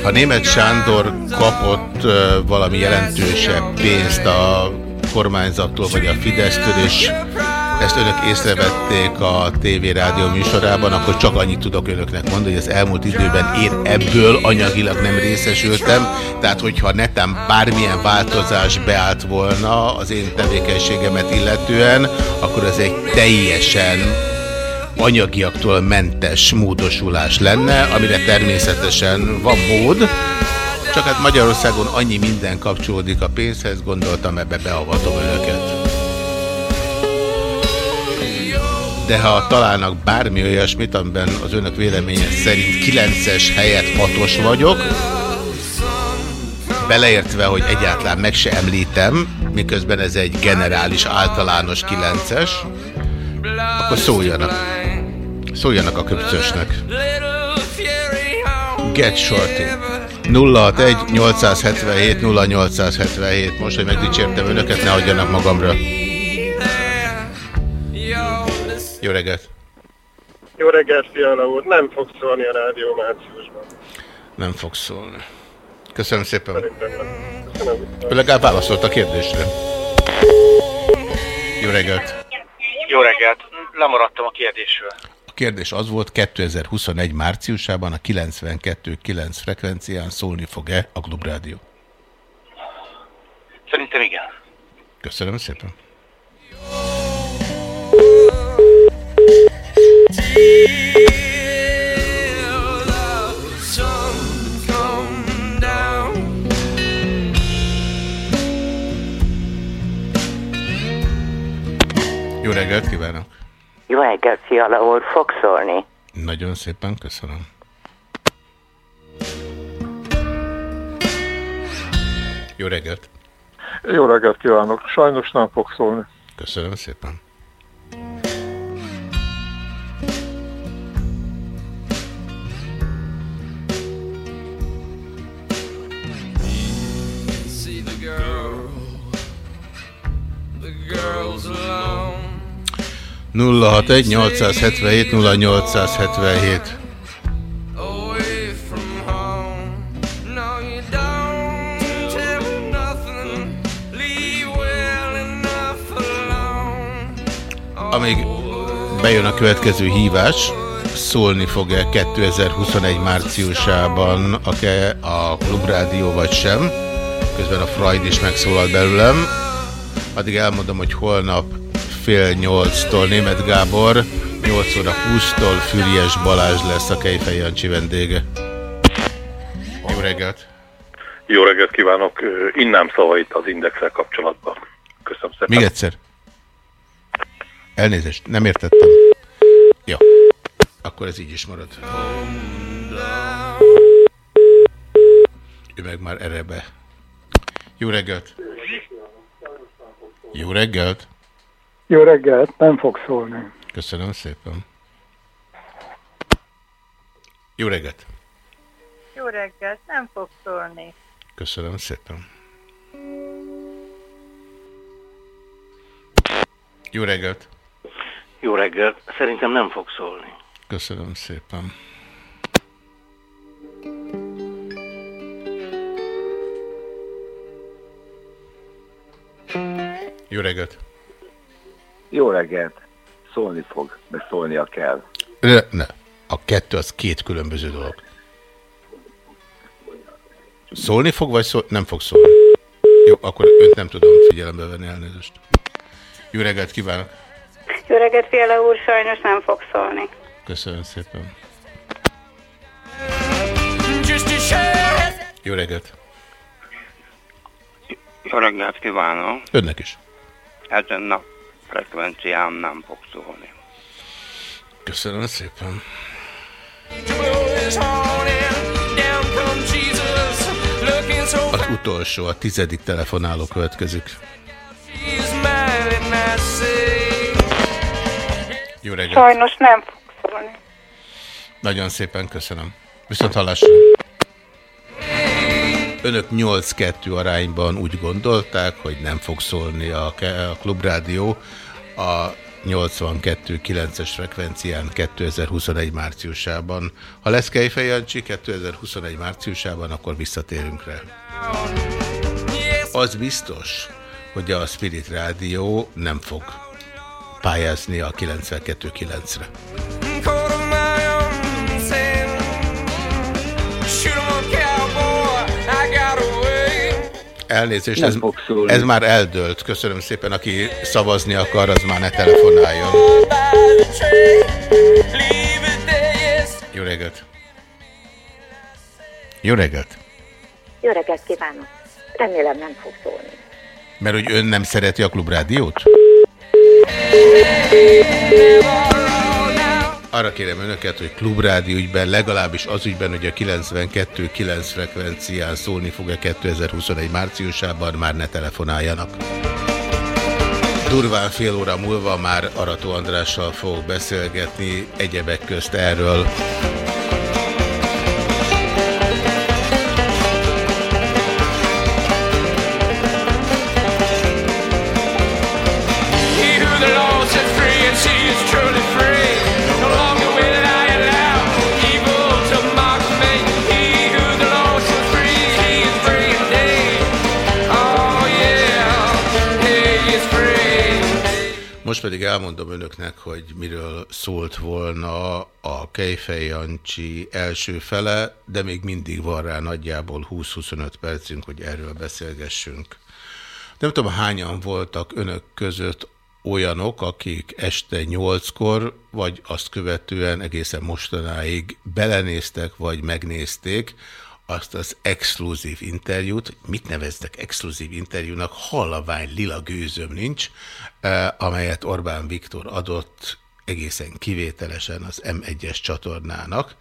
Ha német Sándor kapott valami jelentősebb pénzt a kormányzattól vagy a Fidesztől, és ezt önök észrevették a TV rádió műsorában, akkor csak annyit tudok önöknek mondani, hogy az elmúlt időben én ebből anyagilag nem részesültem, tehát hogyha netem bármilyen változás beállt volna az én tevékenységemet illetően, akkor ez egy teljesen anyagiaktól mentes módosulás lenne, amire természetesen van mód, csak hát Magyarországon annyi minden kapcsolódik a pénzhez, gondoltam ebbe beavatom önöket. De ha találnak bármi olyasmit, amiben az önök véleménye szerint 9-es helyett 6-os vagyok, beleértve, hogy egyáltalán meg se említem, miközben ez egy generális, általános 9-es, akkor szóljanak. Szóljanak a köpcösnek. Get Shorty. 061 877 0877. Most, hogy megdicsértem önöket, ne adjanak magamra. Jó reggelt! Jó reggelt, Fiala úr! Nem fog szólni a rádió márciusban. Nem fog szólni. Köszönöm szépen. Köszönöm. Legalább válaszolt a kérdésre. Jó reggelt! Jó reggelt! Lemaradtam a kérdésről. A kérdés az volt, 2021 márciusában a 92.9 frekvencián szólni fog-e a Klubrádió? Szerintem igen. Köszönöm szépen. Reggelt kívánok! Jó reggelt, Fiala úr, fog szólni. Nagyon szépen köszönöm. Jó reggelt! Jó reggelt kívánok! Sajnos nem fog szólni. Köszönöm szépen. Girl's alone. 061 877 0877 Away from home. No, you don't tell me nothing. Leave well enough alone. Amíg bejön a következő hívás, szólni fog-e 2021 márciusában a, a Klubrádió vagy sem. Közben a Freud is megszólal belőlem. Addig elmondom, hogy holnap fél nyolctól Német Gábor, 8 óra 20-tól Füriyes Balázs lesz a Kejfej Jancsi vendége. Jó reggelt! Jó reggelt kívánok! Innám szavait az indexel kapcsolatban. Köszönöm szépen. Még egyszer. Elnézést, nem értettem. Jó. Akkor ez így is marad. Ő meg már erebe. Jó reggelt! Jó reggelt! Jó reggelt, nem fog szólni. Köszönöm szépen. Jó reggelt! Jó reggelt, nem fog szólni. Köszönöm szépen. Jó reggelt! Jó reggelt! Szerintem nem fog szólni. Köszönöm szépen. Jó reggelt! Jó reggelt. Szólni fog, de szólnia kell. Ne, ne. A kettő az két különböző dolog. Szólni fog, vagy szól... nem fog szólni? Jó, akkor önt nem tudom figyelembe venni elnézést. Jó reggelt kívánok! Jó reggelt, Fiala úr, sajnos nem fog szólni. Köszönöm szépen. Jó reggelt! Jó reggelt kívánok! Önnek is. Ezen a frekvencián nem fog szólni. Köszönöm szépen. Az utolsó, a tizedik telefonáló következik. Jó reggelt! Sajnos nem fog szólni. Nagyon szépen köszönöm. Viszont hallásra. Önök 8-2 arányban úgy gondolták, hogy nem fog szólni a, a Klubrádió a 82.9-es frekvencián 2021 márciusában. Ha lesz Kejfej Jancsi 2021 márciusában, akkor visszatérünk rá. Az biztos, hogy a Spirit Rádió nem fog pályázni a 92.9-re. Elnézést, Nem ez, ez már eldőlt. Köszönöm szépen, aki szavazni akar, az már ne telefonáljon. Jó reggelt! Jó reggelt! Jó reggelt kívánok! Remélem nem fog szólni. Mert hogy ön nem szereti a klubrádiót? Arra kérem önöket, hogy klubrádió ügyben, legalábbis az ügyben, hogy a 92.9 frekvencián szólni fog-e 2021 márciusában, már ne telefonáljanak. Durván fél óra múlva már Arató Andrással fogok beszélgetni egyebek közt erről. Most pedig elmondom önöknek, hogy miről szólt volna a Kejfej Jancsi első fele, de még mindig van rá nagyjából 20-25 percünk, hogy erről beszélgessünk. Nem tudom, hányan voltak önök között olyanok, akik este 8-kor, vagy azt követően egészen mostanáig belenéztek, vagy megnézték azt az exkluzív interjút, mit neveztek exkluzív interjúnak, hallavány lila gőzöm nincs, amelyet Orbán Viktor adott egészen kivételesen az M1-es csatornának,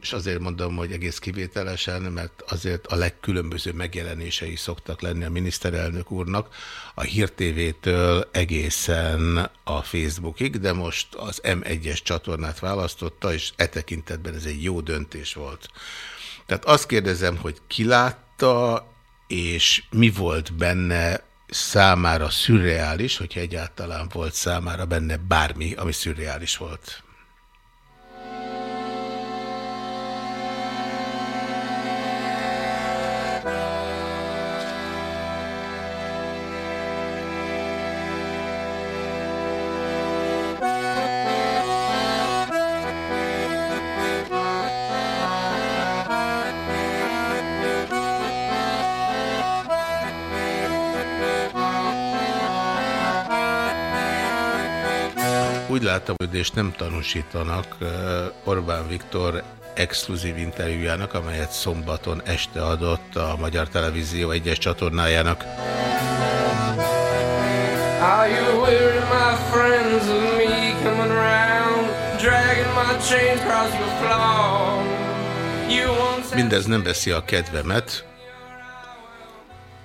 és azért mondom, hogy egész kivételesen, mert azért a legkülönböző megjelenései szoktak lenni a miniszterelnök úrnak, a Hír TV-től egészen a Facebookig, de most az M1-es csatornát választotta, és e tekintetben ez egy jó döntés volt. Tehát azt kérdezem, hogy ki látta, és mi volt benne számára szürreális, hogyha egyáltalán volt számára benne bármi, ami szürreális volt. És nem tanúsítanak Orbán Viktor exkluzív interjújának, amelyet szombaton este adott a Magyar Televízió egyes csatornájának. Are you weary, my friends, of me coming around, dragging my chain across your floor? Mindez nem veszi a kedvemet.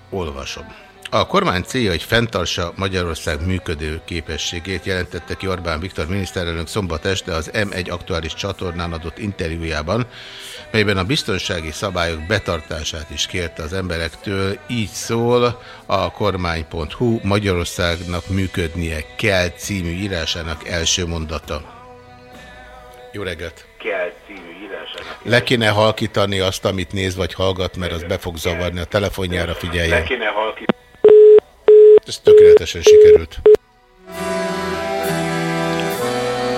Olvasom. A kormány célja, hogy fenntartsa Magyarország működő képességét, jelentette ki Orbán Viktor miniszterelnök szombat este az M1 aktuális csatornán adott interjújában, melyben a biztonsági szabályok betartását is kérte az emberektől. Így szól a kormány.hu Magyarországnak működnie kell című írásának első mondata. Jó reggelt! Kell című írásának. Le kéne halkítani azt, amit néz vagy hallgat, mert az be fog zavarni a telefonjára, figyeljen. Le kéne halkítani. Ez tökéletesen sikerült.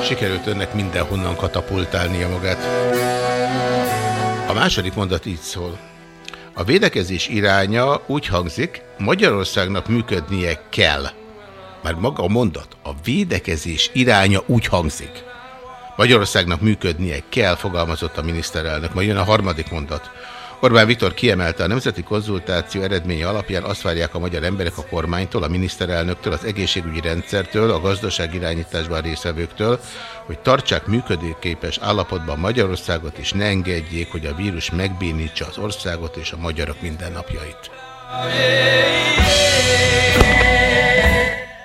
Sikerült önnek mindenhonnan katapultálnia magát. A második mondat így szól. A védekezés iránya úgy hangzik, Magyarországnak működnie kell. Már maga a mondat, a védekezés iránya úgy hangzik. Magyarországnak működnie kell, fogalmazott a miniszterelnök. Majd jön a harmadik mondat. Orbán Viktor kiemelte, a nemzeti konzultáció eredménye alapján azt várják a magyar emberek a kormánytól, a miniszterelnöktől, az egészségügyi rendszertől, a gazdaság irányításban részvevőktől, hogy tartsák működőképes állapotban Magyarországot, és ne engedjék, hogy a vírus megbénítsa az országot és a magyarok mindennapjait.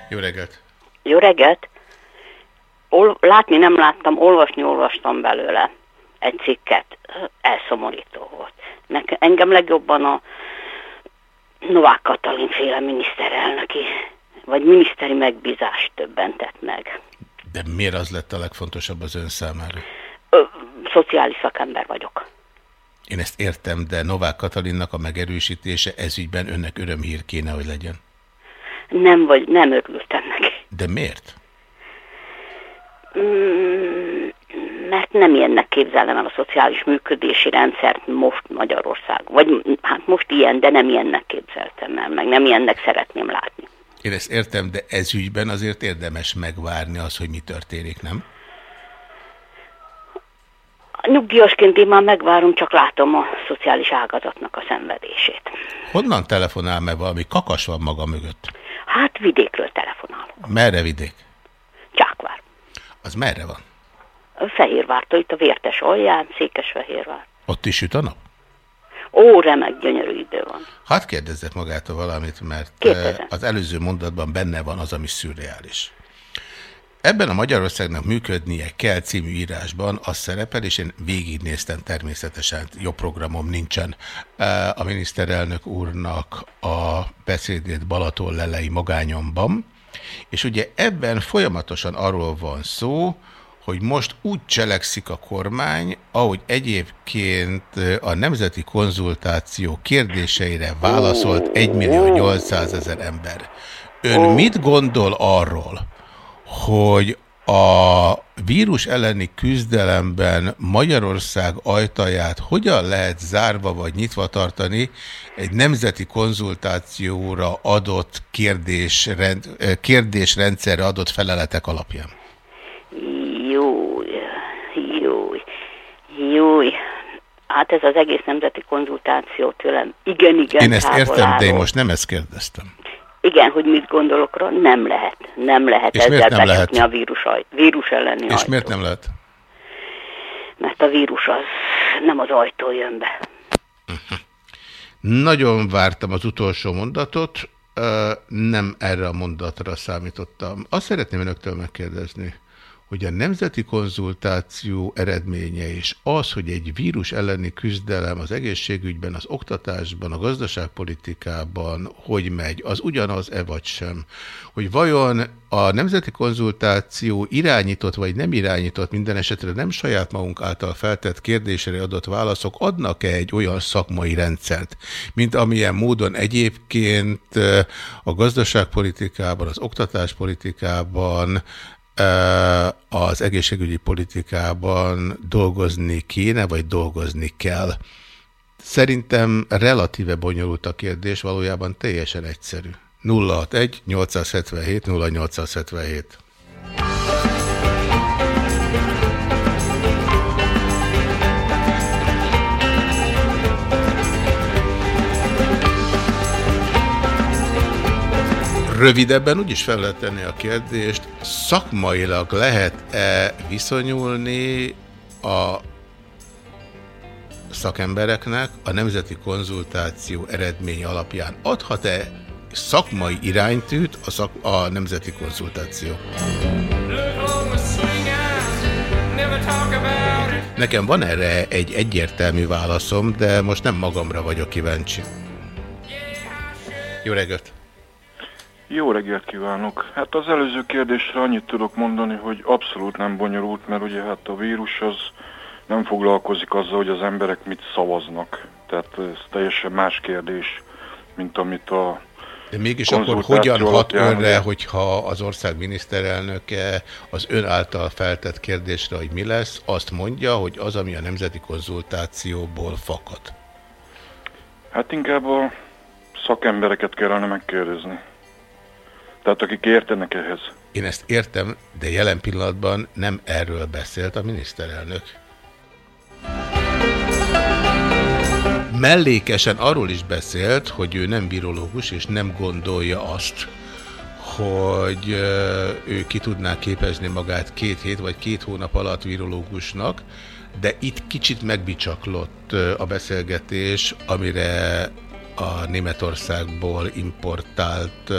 Jó reggelt! Jó reggelt! Ol, látni nem láttam, olvasni olvastam belőle egy cikket. Elszomorító volt. Nekem, engem legjobban a Novák Katalin féle miniszterelnöki, vagy miniszteri megbízás többentett meg. De miért az lett a legfontosabb az ön számára? Ö, szociális szakember vagyok. Én ezt értem, de Novák Katalinnak a megerősítése ezügyben önnek örömhír kéne, hogy legyen. Nem vagy, nem örültem neki. De miért? Mm, mert nem ilyennek képzelem el a szociális működési rendszert most Magyarország. Vagy hát most ilyen, de nem ilyennek képzeltem el, meg nem ilyennek szeretném látni. Én ezt értem, de ez ügyben azért érdemes megvárni az, hogy mi történik, nem? Nyugdíjasként én már megvárom, csak látom a szociális ágazatnak a szenvedését. Honnan telefonál, mert valami kakas van maga mögött? Hát vidékről telefonálok. Merre vidék? Csákvár. Az merre van? Fehérvártól, itt a Vértes alján, Székesfehérvár. Ott is süt a nap? Ó, remek, gyönyörű idő van. Hadd kérdezzek magától valamit, mert Kérdezem. az előző mondatban benne van az, ami szürreális. Ebben a Magyarországnak működnie kell című írásban az szerepel, és én végignéztem természetesen, jobb programom nincsen, a miniszterelnök úrnak a beszédét Balaton lelei magányomban, és ugye ebben folyamatosan arról van szó, hogy most úgy cselekszik a kormány, ahogy egyébként a nemzeti konzultáció kérdéseire válaszolt 1 millió 800 ezer ember. Ön mit gondol arról, hogy a vírus elleni küzdelemben Magyarország ajtaját hogyan lehet zárva vagy nyitva tartani egy nemzeti konzultációra adott kérdésrend, kérdésrendszerre adott feleletek alapján? Júj, júj, júj. Hát ez az egész nemzeti konzultáció tőlem igen, igen Én ezt értem, de én most nem ezt kérdeztem. Igen, hogy mit gondolok rá, nem lehet. Nem lehet És ezzel nem lehet? a vírus, aj- vírus elleni És ajtót. miért nem lehet? Mert a vírus az nem az ajtó jön be. Nagyon vártam az utolsó mondatot, nem erre a mondatra számítottam. Azt szeretném önöktől megkérdezni, hogy a nemzeti konzultáció eredménye és az, hogy egy vírus elleni küzdelem az egészségügyben, az oktatásban, a gazdaságpolitikában hogy megy, az ugyanaz-e vagy sem? Hogy vajon a nemzeti konzultáció irányított vagy nem irányított, minden esetre nem saját magunk által feltett kérdésre adott válaszok adnak-e egy olyan szakmai rendszert, mint amilyen módon egyébként ö, a gazdaságpolitikában, az oktatáspolitikában, az egészségügyi politikában dolgozni kéne, vagy dolgozni kell. Szerintem relatíve bonyolult a kérdés, valójában teljesen egyszerű. 061 877 0877. Rövidebben úgy is fel lehet tenni a kérdést, szakmailag lehet-e viszonyulni a szakembereknek a nemzeti konzultáció eredmény alapján adhat-e szakmai iránytűt a, szak, a nemzeti konzultáció? Nekem van erre egy egyértelmű válaszom, de most nem magamra vagyok kíváncsi. Jó reggelt! Jó reggelt kívánok! Hát az előző kérdésre annyit tudok mondani, hogy abszolút nem bonyolult, mert ugye hát a vírus az nem foglalkozik azzal, hogy az emberek mit szavaznak. Tehát ez teljesen más kérdés, mint amit a De mégis akkor hogyan hat önre, hogyha az ország miniszterelnöke az ön által feltett kérdésre, hogy mi lesz, azt mondja, hogy az, ami a nemzeti konzultációból fakad. Hát inkább a szakembereket kellene megkérdezni. Tehát akik értenek ehhez. Én ezt értem, de jelen pillanatban nem erről beszélt a miniszterelnök. Mellékesen arról is beszélt, hogy ő nem virológus, és nem gondolja azt, hogy ő ki tudná képezni magát két hét vagy két hónap alatt virológusnak, de itt kicsit megbicsaklott a beszélgetés, amire a Németországból importált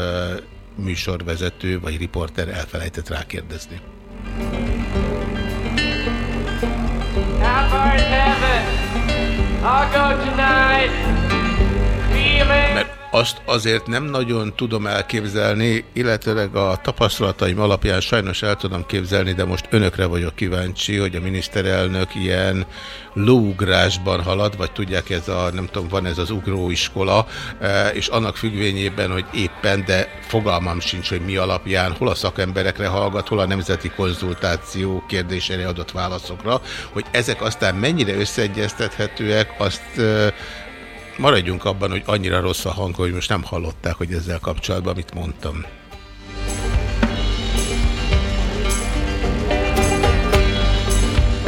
műsorvezető vagy riporter elfelejtett rákérdezni. Mert azt azért nem nagyon tudom elképzelni, illetőleg a tapasztalataim alapján sajnos el tudom képzelni, de most önökre vagyok kíváncsi, hogy a miniszterelnök ilyen lóugrásban halad, vagy tudják, ez a, nem tudom, van ez az ugróiskola, e, és annak függvényében, hogy éppen, de fogalmam sincs, hogy mi alapján, hol a szakemberekre hallgat, hol a nemzeti konzultáció kérdésére adott válaszokra, hogy ezek aztán mennyire összeegyeztethetőek, azt e, maradjunk abban, hogy annyira rossz a hang, hogy most nem hallották, hogy ezzel kapcsolatban mit mondtam.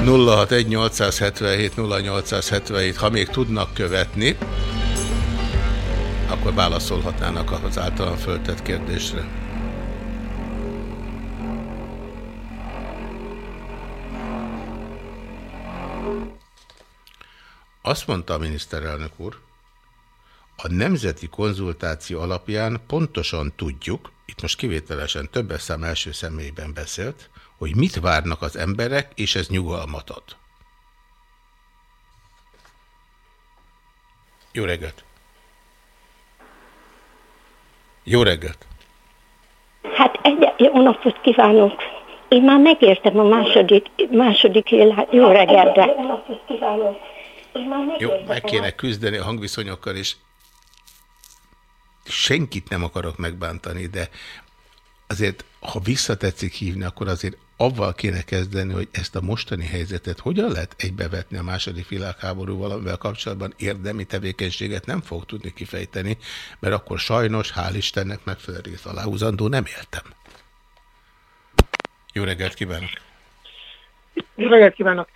...061-877-0877, ha még tudnak követni, akkor válaszolhatnának az általán föltett kérdésre. Azt mondta a miniszterelnök úr, a nemzeti konzultáció alapján pontosan tudjuk, itt most kivételesen többes szám első személyben beszélt, hogy mit várnak az emberek, és ez nyugalmat ad. Jó reggelt! Jó reggelt! Hát egy, jó napot kívánok! Én már megértem a második, második élet. Jó reggelt! Jó napot kívánok! Jó, meg kéne küzdeni a hangviszonyokkal, és senkit nem akarok megbántani, de azért, ha visszatetszik hívni, akkor azért avval kéne kezdeni, hogy ezt a mostani helyzetet hogyan lehet egybevetni a második világháború valamivel kapcsolatban érdemi tevékenységet nem fog tudni kifejteni, mert akkor sajnos, hál' Istennek megfelelő aláhúzandó nem éltem. Jó reggelt kívánok! Jó reggelt kívánok!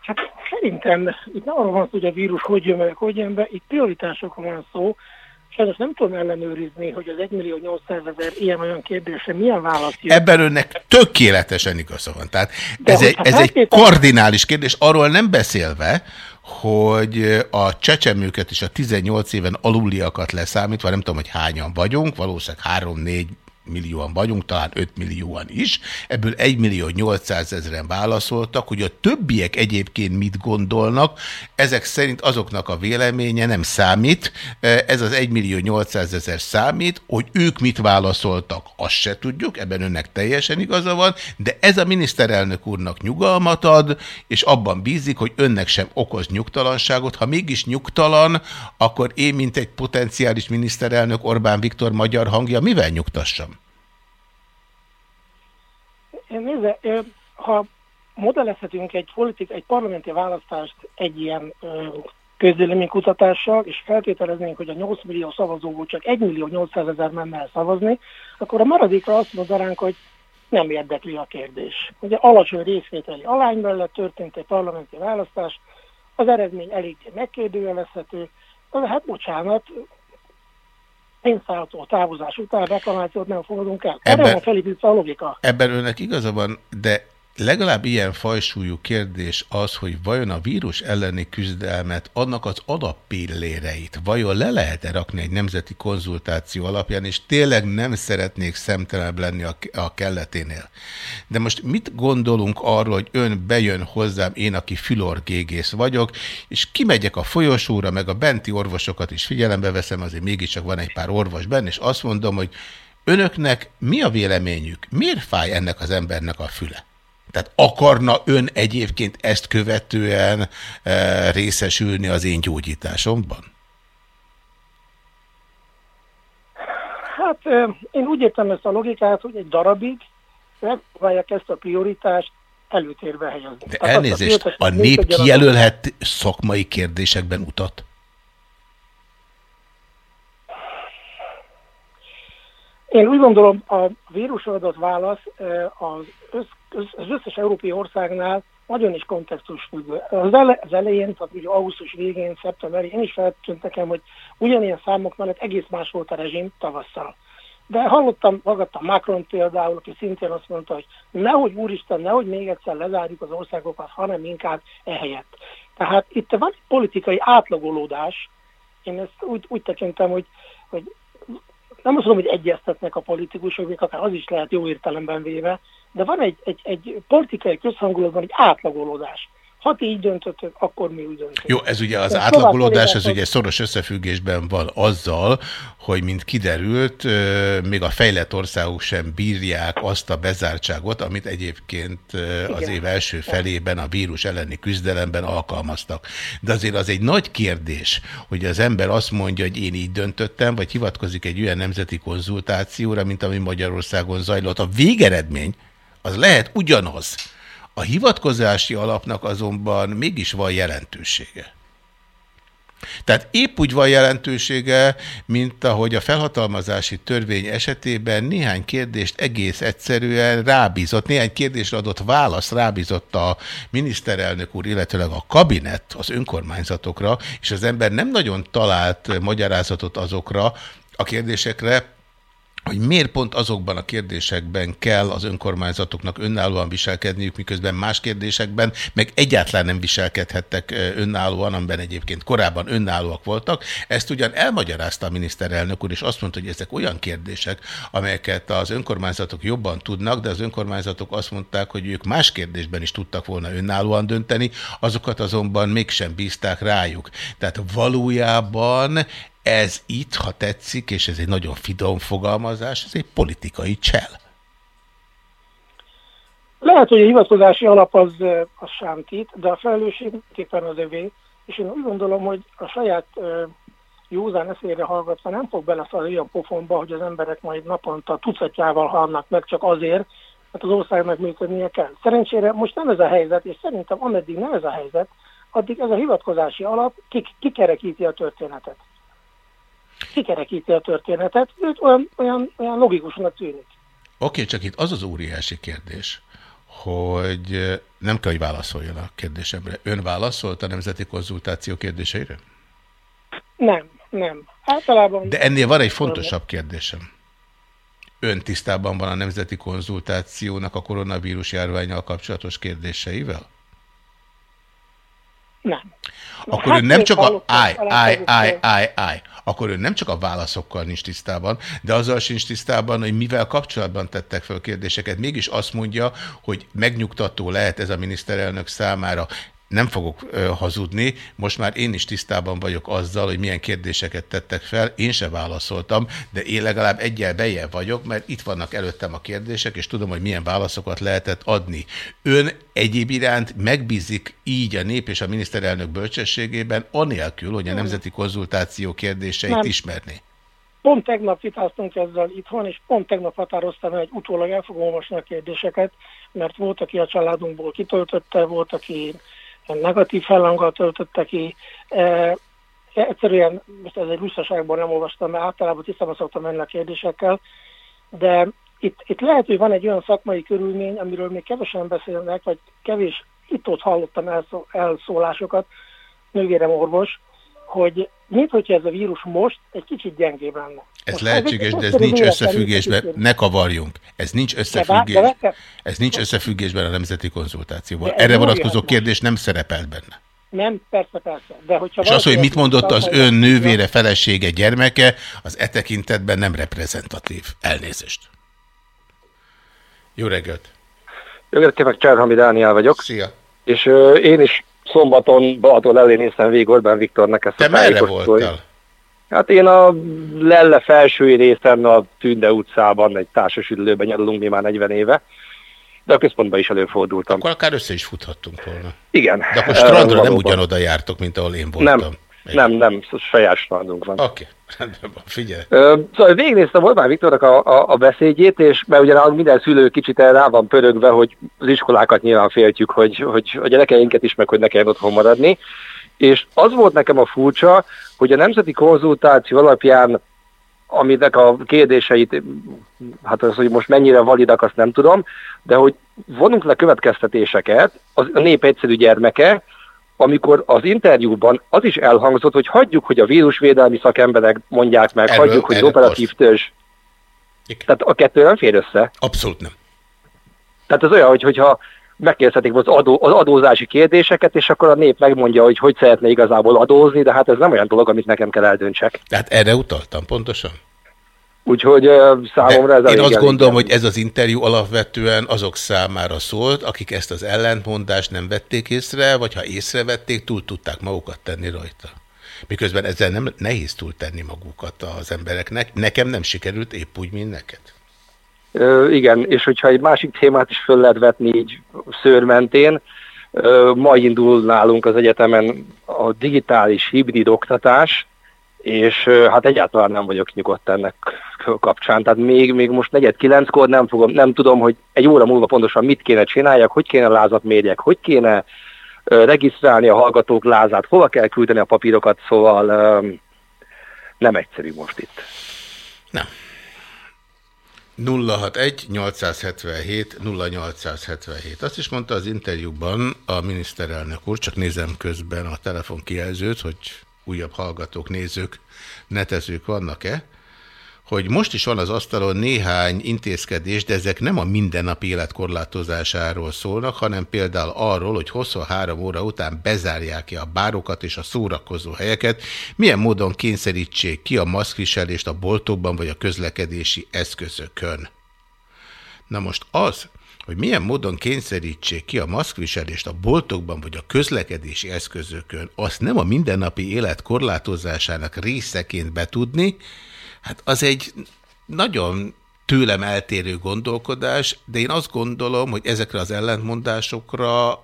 Hát szerintem itt nem arról van szó, hogy a vírus hogy jön meg, hogy jön be, itt prioritásokról van szó, Sajnos nem tudom ellenőrizni, hogy az 1 millió 800 ezer ilyen-olyan kérdésre milyen válasz jön. Ebben önnek tökéletesen igaza van. Tehát De ez, egy, ez egy kardinális kérdés, arról nem beszélve, hogy a csecsemőket és a 18 éven aluliakat leszámítva, nem tudom, hogy hányan vagyunk, valószínűleg 3-4 millióan vagyunk, talán 5 millióan is, ebből 1 millió 800 ezeren válaszoltak, hogy a többiek egyébként mit gondolnak, ezek szerint azoknak a véleménye nem számít, ez az 1 millió 800 ezer számít, hogy ők mit válaszoltak, azt se tudjuk, ebben önnek teljesen igaza van, de ez a miniszterelnök úrnak nyugalmat ad, és abban bízik, hogy önnek sem okoz nyugtalanságot, ha mégis nyugtalan, akkor én, mint egy potenciális miniszterelnök Orbán Viktor magyar hangja, mivel nyugtassam? Nézze, ha modellezhetünk egy politik, egy parlamenti választást egy ilyen közvéleménykutatással, és feltételeznénk, hogy a 8 millió szavazóból csak 1 millió 800 ezer menne el szavazni, akkor a maradékra azt mondanánk, hogy nem érdekli a kérdés. Ugye alacsony részvételi alány mellett történt egy parlamenti választás, az eredmény eléggé megkérdőjelezhető, de hát bocsánat, pénzszálltó távozás után reklamációt nem fogadunk el. Ebben, Erre van felépítve a logika. Ebben önnek igaza van, de legalább ilyen fajsúlyú kérdés az, hogy vajon a vírus elleni küzdelmet, annak az alapilléreit vajon le lehet-e rakni egy nemzeti konzultáció alapján, és tényleg nem szeretnék szemtelenebb lenni a, a kelleténél. De most mit gondolunk arról, hogy ön bejön hozzám, én, aki fülorgégész vagyok, és kimegyek a folyosóra, meg a benti orvosokat is figyelembe veszem, azért mégiscsak van egy pár orvos benne, és azt mondom, hogy önöknek mi a véleményük? Miért fáj ennek az embernek a füle? Tehát akarna ön egyébként ezt követően e, részesülni az én gyógyításomban? Hát én úgy értem ezt a logikát, hogy egy darabig megpróbálják ezt a prioritást előtérbe helyezni. De elnézést, a, a nép kijelölhet szakmai kérdésekben utat? Én úgy gondolom, a vírusra adott válasz az, össz, az összes európai országnál nagyon is kontextus függő. Az, ele, az elején, tehát ugye augusztus végén, szeptember, én is feltűnt nekem, hogy ugyanilyen számok mellett egész más volt a rezsim tavasszal. De hallottam, hallgattam Macron például, aki szintén azt mondta, hogy nehogy úristen, nehogy még egyszer lezárjuk az országokat, hanem inkább ehelyett. Tehát itt van egy politikai átlagolódás, én ezt úgy, úgy tekintem, hogy, hogy nem azt mondom, hogy egyeztetnek a politikusok, még akár az is lehet jó értelemben véve, de van egy, egy, egy politikai közhangulatban egy átlagolódás. Ha ti így döntöttök, akkor mi úgy döntünk. Jó, ez ugye az De átlakolódás, ez ugye szoros összefüggésben van azzal, hogy mint kiderült, még a fejlett országok sem bírják azt a bezártságot, amit egyébként az Igen. év első felében a vírus elleni küzdelemben alkalmaztak. De azért az egy nagy kérdés, hogy az ember azt mondja, hogy én így döntöttem, vagy hivatkozik egy olyan nemzeti konzultációra, mint ami Magyarországon zajlott. A végeredmény az lehet ugyanaz. A hivatkozási alapnak azonban mégis van jelentősége. Tehát épp úgy van jelentősége, mint ahogy a felhatalmazási törvény esetében néhány kérdést egész egyszerűen rábízott, néhány kérdésre adott válasz rábízott a miniszterelnök úr, illetőleg a kabinet az önkormányzatokra, és az ember nem nagyon talált magyarázatot azokra a kérdésekre, hogy miért pont azokban a kérdésekben kell az önkormányzatoknak önállóan viselkedniük, miközben más kérdésekben meg egyáltalán nem viselkedhettek önállóan, amiben egyébként korábban önállóak voltak. Ezt ugyan elmagyarázta a miniszterelnök úr, és azt mondta, hogy ezek olyan kérdések, amelyeket az önkormányzatok jobban tudnak, de az önkormányzatok azt mondták, hogy ők más kérdésben is tudtak volna önállóan dönteni, azokat azonban mégsem bízták rájuk. Tehát valójában ez itt, ha tetszik, és ez egy nagyon fidon fogalmazás, ez egy politikai csel. Lehet, hogy a hivatkozási alap az, az sántít, de a felelősség éppen az övé, és én úgy gondolom, hogy a saját ö, józán eszére hallgatva nem fog beleszállni olyan pofonba, hogy az emberek majd naponta tucatjával halnak meg csak azért, mert az országnak működnie kell. Szerencsére most nem ez a helyzet, és szerintem ameddig nem ez a helyzet, addig ez a hivatkozási alap kik, kikerekíti a történetet. Kikerekíti a történetet, őt olyan, olyan, olyan logikusnak tűnik. Oké, csak itt az az óriási kérdés, hogy nem kell, hogy válaszoljon a kérdésemre. Ön válaszolt a nemzeti konzultáció kérdéseire? Nem, nem. Általában... De ennél van egy fontosabb kérdésem. Ön tisztában van a nemzeti konzultációnak a koronavírus járványal kapcsolatos kérdéseivel? Nem. Akkor Hát ön nem csak a... Állj, állj, állj, állj, állj. Akkor ön nem csak a válaszokkal nincs tisztában, de azzal sincs tisztában, hogy mivel kapcsolatban tettek fel kérdéseket. Mégis azt mondja, hogy megnyugtató lehet ez a miniszterelnök számára. Nem fogok ö, hazudni, most már én is tisztában vagyok azzal, hogy milyen kérdéseket tettek fel. Én se válaszoltam, de én legalább egyel bejebb vagyok, mert itt vannak előttem a kérdések, és tudom, hogy milyen válaszokat lehetett adni. Ön egyéb iránt megbízik így a nép és a miniszterelnök bölcsességében, anélkül, hogy a nemzeti konzultáció kérdéseit Nem. ismerné. Pont tegnap vitáztunk ezzel itthon, és pont tegnap határoztam hogy utólag el fogom olvasni a kérdéseket, mert volt, aki a családunkból kitöltötte, volt, aki negatív fellanggal töltötte ki. E, egyszerűen, most ez egy lusszaságban nem olvastam, mert általában tisztában szoktam menni a kérdésekkel, de itt, itt lehet, hogy van egy olyan szakmai körülmény, amiről még kevesen beszélnek, vagy kevés itt-ott hallottam elszó, elszólásokat, nővérem orvos, hogy mint hogyha ez a vírus most egy kicsit gyengébb lenne. Ez Most lehetséges, de ez nincs összefüggésben. Ne kavarjunk. Ez nincs összefüggés. Ez nincs összefüggésben a nemzeti konzultációval. Erre vonatkozó kérdés nem szerepelt benne. Nem, persze, persze. De hogyha És az, hogy mit mondott az ön nővére, felesége, gyermeke, az e tekintetben nem reprezentatív. Elnézést. Jó reggelt! Jó reggelt kívánok, Cserhami Dániel vagyok. Szia! És ö, én is szombaton Balaton elé néztem végig Orbán Viktornak ezt Te a merre voltál? Hát én a Lelle felsői részen a Tünde utcában egy társas üdülőben nyaralunk mi már 40 éve, de a központban is előfordultam. Akkor akár össze is futhattunk volna. Igen. De akkor strandra nem valóban. ugyanoda jártok, mint ahol én voltam. Nem, nem, nem, saját strandunk van. Oké, van, figyelj. Ö, Szóval végignéztem Orbán Viktornak a, a, a beszédjét, és mert ugye minden szülő kicsit rá van pörögve, hogy az iskolákat nyilván féltjük, hogy, hogy a gyerekeinket is meg, hogy ne kelljen otthon maradni. És az volt nekem a furcsa, hogy a nemzeti konzultáció alapján, aminek a kérdéseit, hát az, hogy most mennyire validak, azt nem tudom, de hogy vonunk le következtetéseket, az a nép egyszerű gyermeke, amikor az interjúban az is elhangzott, hogy hagyjuk, hogy a vírusvédelmi szakemberek mondják meg, Erről- hagyjuk, hogy erről operatív törzs. Tehát a kettő nem fér össze. Abszolút nem. Tehát ez olyan, hogy, hogyha megkérdezhetik az, adó, az adózási kérdéseket, és akkor a nép megmondja, hogy hogy szeretne igazából adózni, de hát ez nem olyan dolog, amit nekem kell eldöntsek. Tehát erre utaltam pontosan? Úgyhogy ö, számomra ez Én azt gondolom, hogy ez az interjú alapvetően azok számára szólt, akik ezt az ellentmondást nem vették észre, vagy ha észrevették, túl tudták magukat tenni rajta. Miközben ezzel nem nehéz túltenni magukat az embereknek. Nekem nem sikerült épp úgy, mint neked. Igen, és hogyha egy másik témát is föl lehet vetni így szőrmentén, ö, ma indul nálunk az egyetemen a digitális hibrid oktatás, és hát egyáltalán nem vagyok nyugodt ennek kapcsán. Tehát még, még most negyed kilenckor nem, fogom, nem tudom, hogy egy óra múlva pontosan mit kéne csináljak, hogy kéne lázat mérjek, hogy kéne regisztrálni a hallgatók lázát, hova kell küldeni a papírokat, szóval nem egyszerű most itt. 061 877 0877. Azt is mondta az interjúban a miniszterelnök úr, csak nézem közben a telefonkijelzőt, hogy újabb hallgatók, nézők, netezők vannak-e, hogy most is van az asztalon néhány intézkedés, de ezek nem a mindennapi élet korlátozásáról szólnak, hanem például arról, hogy 23 óra után bezárják-e a bárokat és a szórakozó helyeket, milyen módon kényszerítsék ki a maszkviselést a boltokban vagy a közlekedési eszközökön. Na most az, hogy milyen módon kényszerítsék ki a maszkviselést a boltokban vagy a közlekedési eszközökön, azt nem a mindennapi élet korlátozásának részeként betudni, hát az egy nagyon tőlem eltérő gondolkodás, de én azt gondolom, hogy ezekre az ellentmondásokra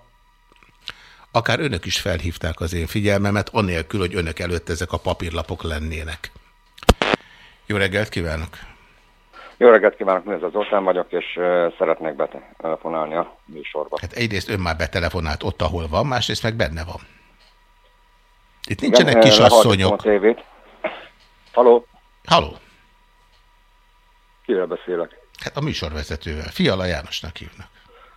akár önök is felhívták az én figyelmemet, anélkül, hogy önök előtt ezek a papírlapok lennének. Jó reggelt kívánok! Jó reggelt kívánok, Nézze Zoltán vagyok, és szeretnék betelefonálni a műsorba. Hát egyrészt ön már betelefonált ott, ahol van, másrészt meg benne van. Itt nincsenek Igen, kisasszonyok. Haló, Haló, kivel beszélek? hát a műsorvezetővel, Fiala Jánosnak hívnak.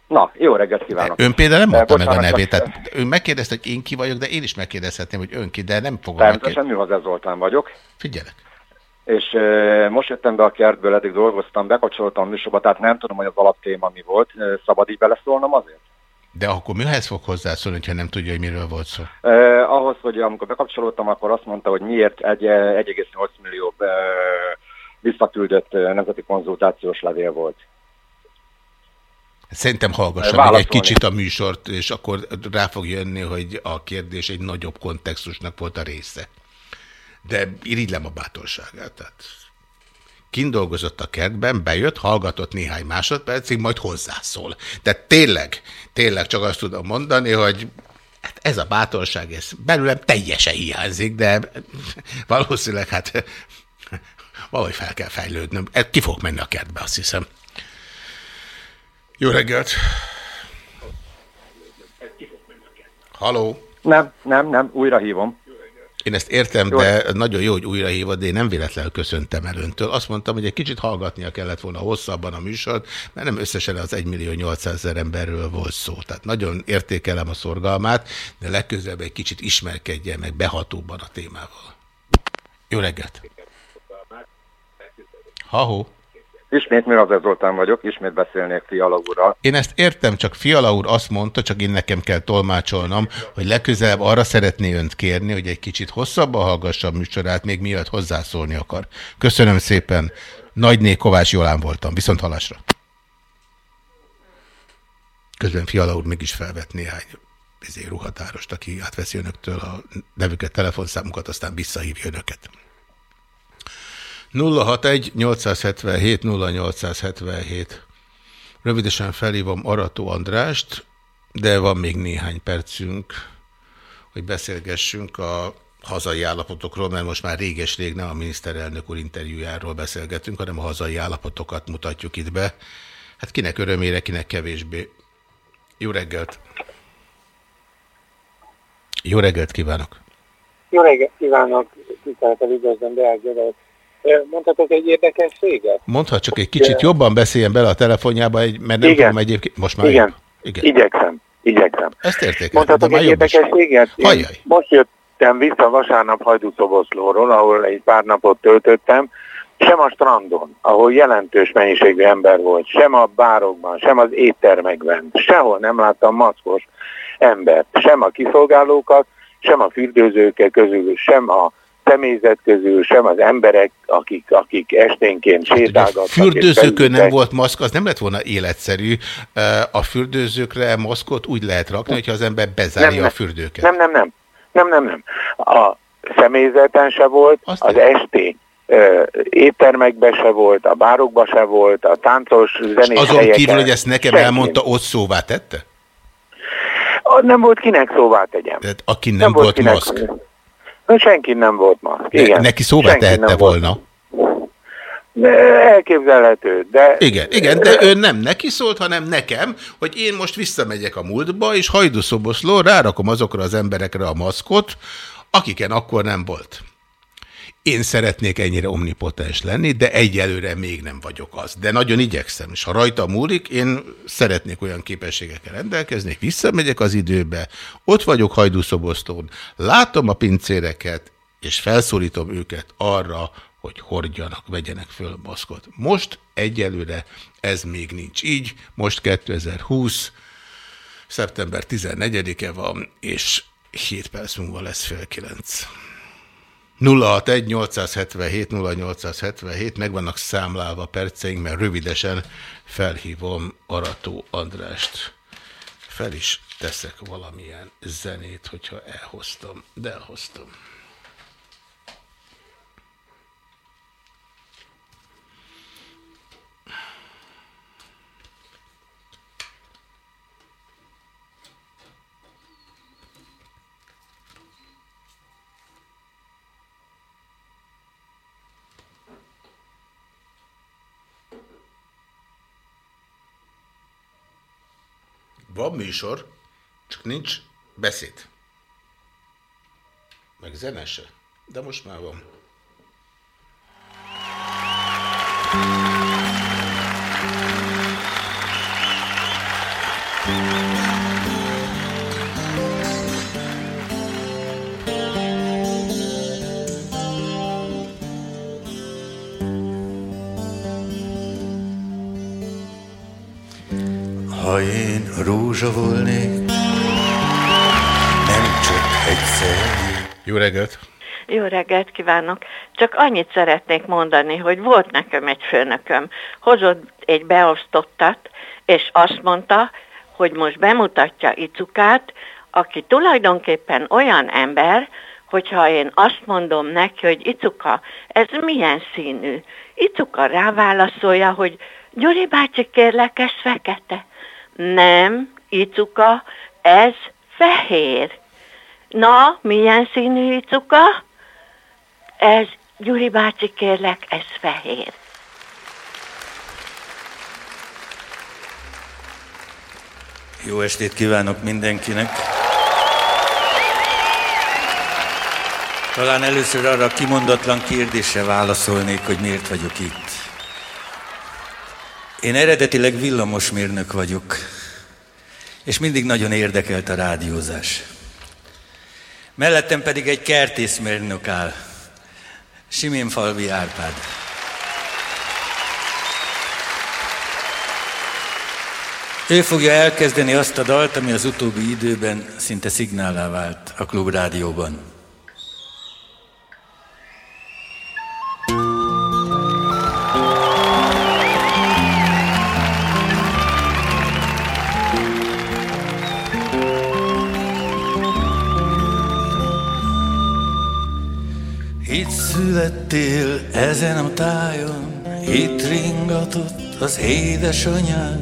Na, jó reggelt kívánok. Ön például nem mondta meg a nevét, tehát ön megkérdezte, hogy én ki vagyok, de én is megkérdezhetném, hogy ön ki, de nem fogom Természetesen. Műhozer Zoltán vagyok. Figyelek. És uh, most jöttem be a kertből, eddig dolgoztam, bekapcsoltam a műsorba, tehát nem tudom, hogy az alaptéma mi volt. Szabad így beleszólnom azért? De akkor mihez fog hozzászólni, ha nem tudja, hogy miről volt szó? Uh, ahhoz, hogy amikor bekapcsolódtam, akkor azt mondta, hogy miért egy, eh, 1,8 millió uh, visszaküldött nemzeti konzultációs levél volt. Szerintem hallgassa meg Válaszolni. egy kicsit a műsort, és akkor rá fog jönni, hogy a kérdés egy nagyobb kontextusnak volt a része. De irigylem a bátorságát. Tehát kindolgozott a kertben, bejött, hallgatott néhány másodpercig, majd hozzászól. Tehát tényleg, tényleg csak azt tudom mondani, hogy hát ez a bátorság, ez belőlem teljesen hiányzik, de valószínűleg hát valahogy fel kell fejlődnöm. Ki fog menni a kertbe, azt hiszem. Jó reggelt! Haló! Nem, nem, nem, újra hívom. Én ezt értem, Jó. de nagyon jó, hogy újra hívod, de én nem véletlenül köszöntem el öntől. Azt mondtam, hogy egy kicsit hallgatnia kellett volna hosszabban a műsort, mert nem összesen az 1 millió 800 ezer emberről volt szó. Tehát nagyon értékelem a szorgalmát, de legközelebb egy kicsit ismerkedjen meg behatóbban a témával. Jó reggelt! Ha-ho! Ismét Műhozer Zoltán vagyok, ismét beszélnék Fiala úrral. Én ezt értem, csak Fiala úr azt mondta, csak én nekem kell tolmácsolnom, hogy legközelebb arra szeretné önt kérni, hogy egy kicsit hosszabban hallgassa a műsorát, még mielőtt hozzászólni akar. Köszönöm szépen. Nagyné Kovács Jolán voltam. Viszont halásra. Közben Fiala úr mégis felvett néhány ruhatárost, aki átveszi önöktől a nevüket, telefonszámukat, aztán visszahívja önöket. 061 877 0877 Rövidesen felhívom Arató Andrást, de van még néhány percünk, hogy beszélgessünk a hazai állapotokról, mert most már réges-rég nem a miniszterelnök úr interjújáról beszélgetünk, hanem a hazai állapotokat mutatjuk itt be. Hát kinek örömére, kinek kevésbé. Jó reggelt! Jó reggelt kívánok! Jó reggelt kívánok, tisztelettel üdvözlöm, Deák György. Mondhatok egy érdekességet? Mondha csak egy kicsit jobban beszéljen bele a telefonjába, mert nem Igen. tudom egyébként... Most már Igen. jobb. Igen. Igyekszem, igyekszem. Ezt értékelem, Mondhatok egy érdekességet? Most jöttem vissza vasárnap Hajdúszoboszlóról, ahol egy pár napot töltöttem, sem a strandon, ahol jelentős mennyiségű ember volt, sem a bárokban, sem az éttermekben, sehol nem láttam maszkos embert, sem a kiszolgálókat, sem a fürdőzőkkel közül, sem a személyzet közül, sem az emberek, akik, akik esténként sétálgatnak. és Fürdőzőkön nem volt maszk, az nem lett volna életszerű. A fürdőzőkre maszkot úgy lehet rakni, hogyha az ember bezárja a fürdőket. Nem, nem, nem. Nem, nem, nem. A személyzeten se volt, az esti ö, éttermekbe se volt, a bárokba se volt, a táncos zenés Azon helyeken. kívül, hogy ezt nekem senki. elmondta, ott szóvá tette? Nem volt kinek szóvá tegyem. Tehát aki nem, volt maszk. Na, senki nem volt. Ne, Igen. neki szóvá Senki tehette nem volt. volna. De elképzelhető, de... Igen, igen, de ő nem neki szólt, hanem nekem, hogy én most visszamegyek a múltba, és hajdúszoboszló rárakom azokra az emberekre a maszkot, akiken akkor nem volt. Én szeretnék ennyire omnipotens lenni, de egyelőre még nem vagyok az. De nagyon igyekszem, és ha rajta múlik, én szeretnék olyan képességekkel rendelkezni, visszamegyek az időbe, ott vagyok hajdúszoboszlón, látom a pincéreket, és felszólítom őket arra, hogy hordjanak, vegyenek föl maszkot. Most egyelőre ez még nincs így, most 2020, szeptember 14-e van, és 7 perc múlva lesz fél 9. 061 877 0877, meg vannak számlálva perceink, mert rövidesen felhívom Arató Andrást. Fel is teszek valamilyen zenét, hogyha elhoztam, de elhoztam. Van műsor, csak nincs beszéd. Meg zene se. De most már van. Ha rózsa volnék, nem csak egyszer. Jó reggelt! Jó reggelt kívánok! Csak annyit szeretnék mondani, hogy volt nekem egy főnököm, hozott egy beosztottat, és azt mondta, hogy most bemutatja Icukát, aki tulajdonképpen olyan ember, hogyha én azt mondom neki, hogy Icuka, ez milyen színű? Icuka ráválaszolja, hogy Gyuri bácsi, kérlek, ez fekete. Nem, Icuka, ez fehér. Na, milyen színű Icuka? Ez, Gyuri bácsi, kérlek, ez fehér. Jó estét kívánok mindenkinek! Talán először arra a kimondatlan kérdésre válaszolnék, hogy miért vagyok itt. Én eredetileg villamosmérnök vagyok, és mindig nagyon érdekelt a rádiózás. Mellettem pedig egy kertészmérnök áll, Siménfalvi Árpád. Ő fogja elkezdeni azt a dalt, ami az utóbbi időben szinte szignálá vált a klubrádióban. Születtél ezen a tájon, itt ringatott az édesanyád,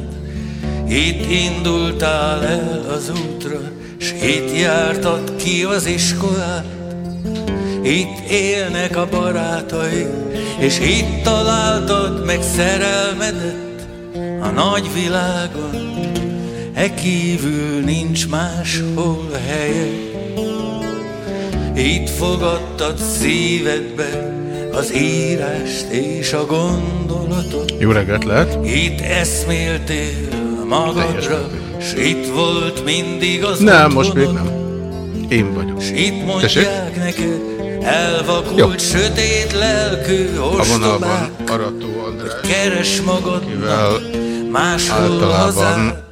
itt indultál el az útra, s itt jártad ki az iskolát. Itt élnek a barátaid, és itt találtad meg szerelmedet a nagy világon. E kívül nincs máshol helye. Itt fogadtad szívedbe az írást és a gondolatot. Jó reggelt lehet. Itt eszméltél magadra, s itt volt mindig az Nem, most még otthonod. nem. Én vagyok. S itt Tessék? mondják neked, elvakult, Jó. sötét lelkű A ostobák, Arató András, keres magadnak máshol hazát.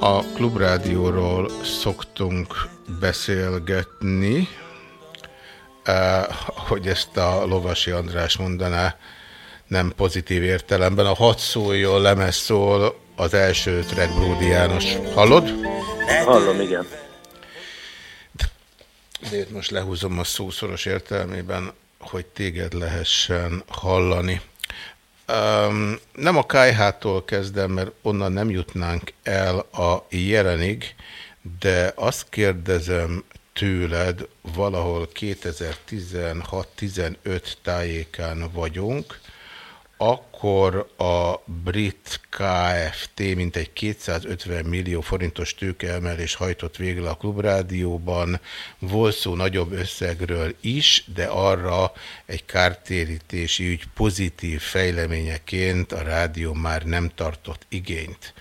a klubrádióról szoktunk beszélgetni. Eh, hogy ezt a Lovasi András mondaná, nem pozitív értelemben. A hat szóljon, lemez szól, az első track Bródi János. Hallod? Hallom, igen. De itt most lehúzom a szószoros értelmében, hogy téged lehessen hallani. Um, nem a KH-tól kezdem, mert onnan nem jutnánk el a jelenig, de azt kérdezem tőled, valahol 2016-15 tájékán vagyunk, akkor a brit KFT mintegy 250 millió forintos tőkeemelés hajtott végre a klubrádióban. Volt szó nagyobb összegről is, de arra egy kártérítési ügy pozitív fejleményeként a rádió már nem tartott igényt.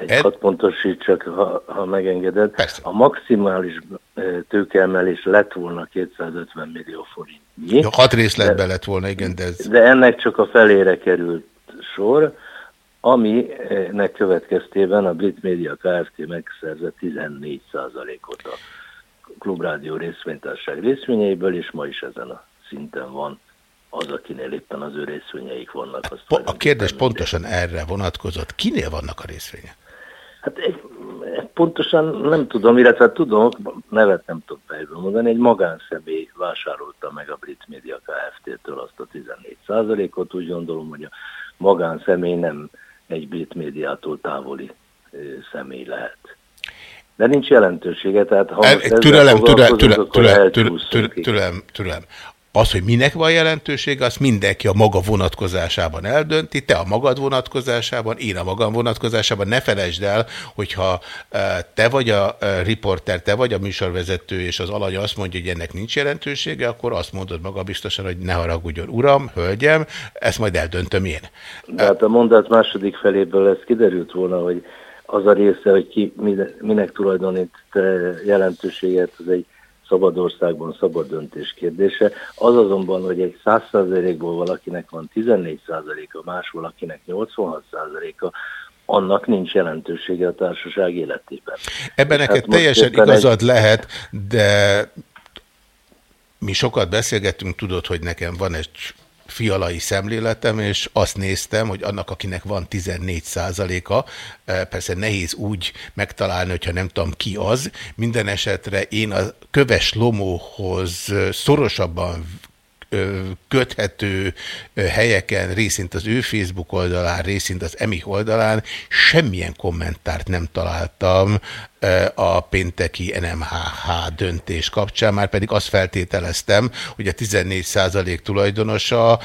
Egy Ed... hat pontosítsak, ha, ha megengeded. Persze. A maximális tőkeemelés lett volna 250 millió forint. Ja, hat részletben lett volna, igen, de ez... De ennek csak a felére került sor, aminek következtében a Brit Media Kft. megszerzett 14%-ot a Klubrádió részvénytárság részvényeiből, és ma is ezen a szinten van az, akinél éppen az ő részvényeik vannak. Azt a kérdés pontosan erre vonatkozott. Kinél vannak a részvények? Hát egy, pontosan nem tudom, illetve tudom, nevet nem tudom fejből mondani, egy magánszemély vásárolta meg a Brit Media Kft-től azt a 14%-ot, úgy gondolom, hogy a magánszemély nem egy Brit Médiától távoli személy lehet. De nincs jelentősége, tehát ha El, most türelem, türelem, türelem, türelem, türelem, türelem, türelem. Az, hogy minek van jelentősége, azt mindenki a maga vonatkozásában eldönti, te a magad vonatkozásában, én a magam vonatkozásában. Ne felejtsd el, hogyha eh, te vagy a eh, riporter, te vagy a műsorvezető, és az alany azt mondja, hogy ennek nincs jelentősége, akkor azt mondod maga biztosan, hogy ne haragudjon, uram, hölgyem, ezt majd eldöntöm én. De hát a mondat második feléből ez kiderült volna, hogy az a része, hogy ki mine- minek tulajdonít eh, jelentőséget, az egy szabad országban szabad döntés kérdése. Az azonban, hogy egy 100%-ból valakinek van 14%-a, más valakinek 86%-a, annak nincs jelentősége a társaság életében. Ebben neked most teljesen igazad lehet, de mi sokat beszélgettünk, tudod, hogy nekem van egy fialai szemléletem, és azt néztem, hogy annak, akinek van 14 százaléka, persze nehéz úgy megtalálni, hogyha nem tudom ki az, minden esetre én a köves lomóhoz szorosabban ö, köthető helyeken, részint az ő Facebook oldalán, részint az EMI oldalán semmilyen kommentárt nem találtam a pénteki NMHH döntés kapcsán, már pedig azt feltételeztem, hogy a 14% tulajdonosa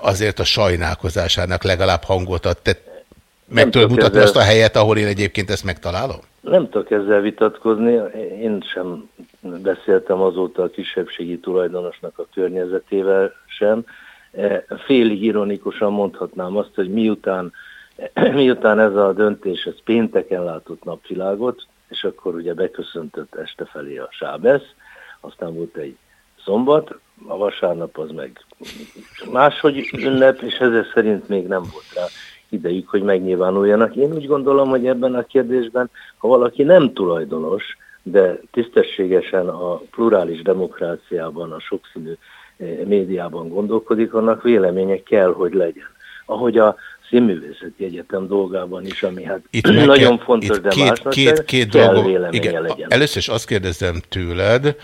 azért a sajnálkozásának legalább hangot ad. Te meg tudod mutatni azt a helyet, ahol én egyébként ezt megtalálom? Nem tudok ezzel vitatkozni, én sem beszéltem azóta a kisebbségi tulajdonosnak a környezetével sem. E, Félig ironikusan mondhatnám azt, hogy miután, miután ez a döntés ez pénteken látott napvilágot, és akkor ugye beköszöntött este felé a Sábesz, aztán volt egy szombat, a vasárnap az meg máshogy ünnep, és ezek szerint még nem volt rá idejük, hogy megnyilvánuljanak. Én úgy gondolom, hogy ebben a kérdésben, ha valaki nem tulajdonos, de tisztességesen a plurális demokráciában, a sokszínű eh, médiában gondolkodik, annak véleménye kell, hogy legyen. Ahogy a Színművészeti Egyetem dolgában is, ami hát Itt nagyon kell- fontos, itt de két, másnak két, két kell dolgom. véleménye Igen, legyen. először is azt kérdezem tőled,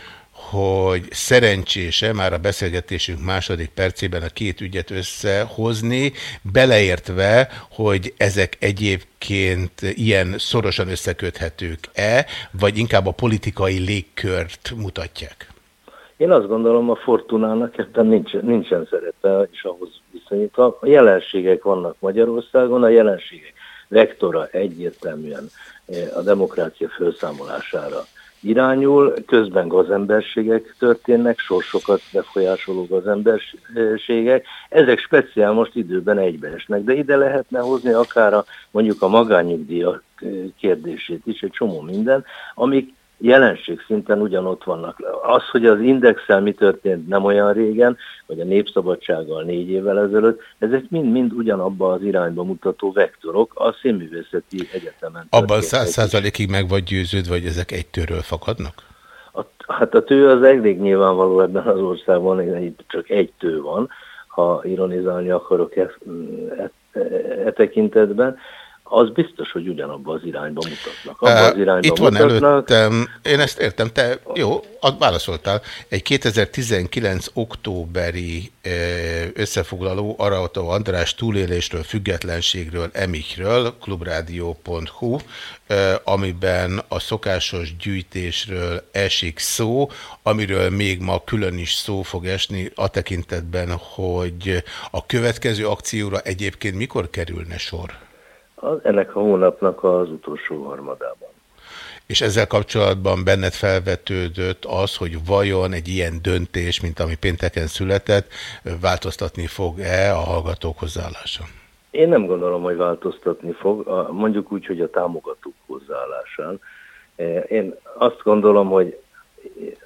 hogy szerencsése már a beszélgetésünk második percében a két ügyet összehozni, beleértve, hogy ezek egyébként ilyen szorosan összeköthetők-e, vagy inkább a politikai légkört mutatják? Én azt gondolom, a Fortunának ebben nincs, nincsen szerepe, és ahhoz viszonyítva. A jelenségek vannak Magyarországon, a jelenségek vektora egyértelműen eh, a demokrácia felszámolására irányul, közben gazemberségek történnek, sorsokat befolyásoló gazemberségek. Ezek speciál most időben egybeesnek, de ide lehetne hozni akár a, mondjuk a magányugdíjak kérdését is, egy csomó minden, amik jelenség szinten ugyanott vannak. Az, hogy az indexel mi történt nem olyan régen, vagy a népszabadsággal négy évvel ezelőtt, ezek mind-mind ugyanabba az irányba mutató vektorok a színművészeti egyetemen. Abban száz százalékig meg vagy győződve, hogy ezek egy törről fakadnak? A, Hát a tő az elég nyilvánvaló ebben az országban, itt csak egy tő van, ha ironizálni akarok e, e, e tekintetben az biztos, hogy ugyanabba az irányba mutatnak. Abba az irányba Itt van mutatnak. előttem, én ezt értem, te jó, válaszoltál. Egy 2019 októberi összefoglaló Arautó András túlélésről, függetlenségről, emikről, klubrádió.hu, amiben a szokásos gyűjtésről esik szó, amiről még ma külön is szó fog esni a tekintetben, hogy a következő akcióra egyébként mikor kerülne sor? Az, ennek a hónapnak az utolsó harmadában. És ezzel kapcsolatban benned felvetődött az, hogy vajon egy ilyen döntés, mint ami pénteken született, változtatni fog-e a hallgatók hozzáállása? Én nem gondolom, hogy változtatni fog, mondjuk úgy, hogy a támogatók hozzáállásán. E, én azt gondolom, hogy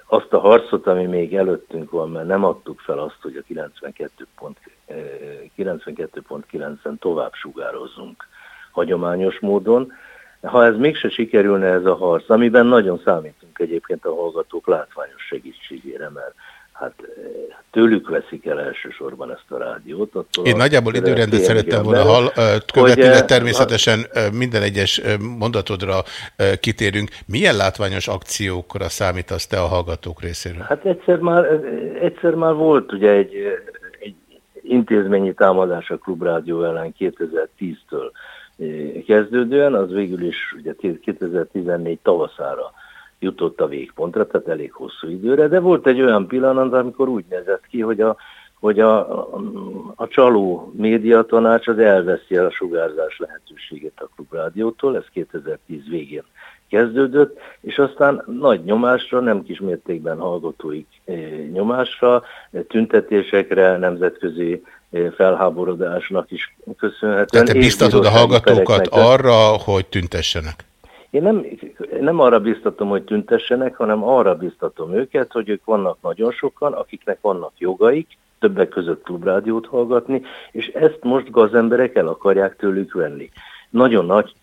azt a harcot, ami még előttünk van, mert nem adtuk fel azt, hogy a 92.9-en 92 tovább sugározzunk hagyományos módon. Ha ez mégse sikerülne ez a harc, amiben nagyon számítunk egyébként a hallgatók látványos segítségére, mert hát eh, tőlük veszik el elsősorban ezt a rádiót. Én nagyjából időrendet szerettem volna hall, követni, de természetesen minden egyes mondatodra kitérünk. Milyen látványos akciókra számítasz te a hallgatók részéről? Hát egyszer már, egyszer már volt ugye egy, egy intézményi támadás a Klubrádió ellen 2010-től kezdődően, az végül is ugye 2014 tavaszára jutott a végpontra, tehát elég hosszú időre, de volt egy olyan pillanat, amikor úgy nézett ki, hogy a, hogy a, a, a csaló médiatanács az elveszi a sugárzás lehetőségét a klubrádiótól, ez 2010 végén kezdődött, és aztán nagy nyomásra, nem kis mértékben hallgatóik nyomásra, tüntetésekre, nemzetközi felháborodásnak is köszönhetően. Tehát te biztatod a hallgatókat arra, hogy tüntessenek? Én nem, nem arra biztatom, hogy tüntessenek, hanem arra biztatom őket, hogy ők vannak nagyon sokan, akiknek vannak jogaik, többek között klubrádiót hallgatni, és ezt most gazemberek el akarják tőlük venni. Nagyon nagy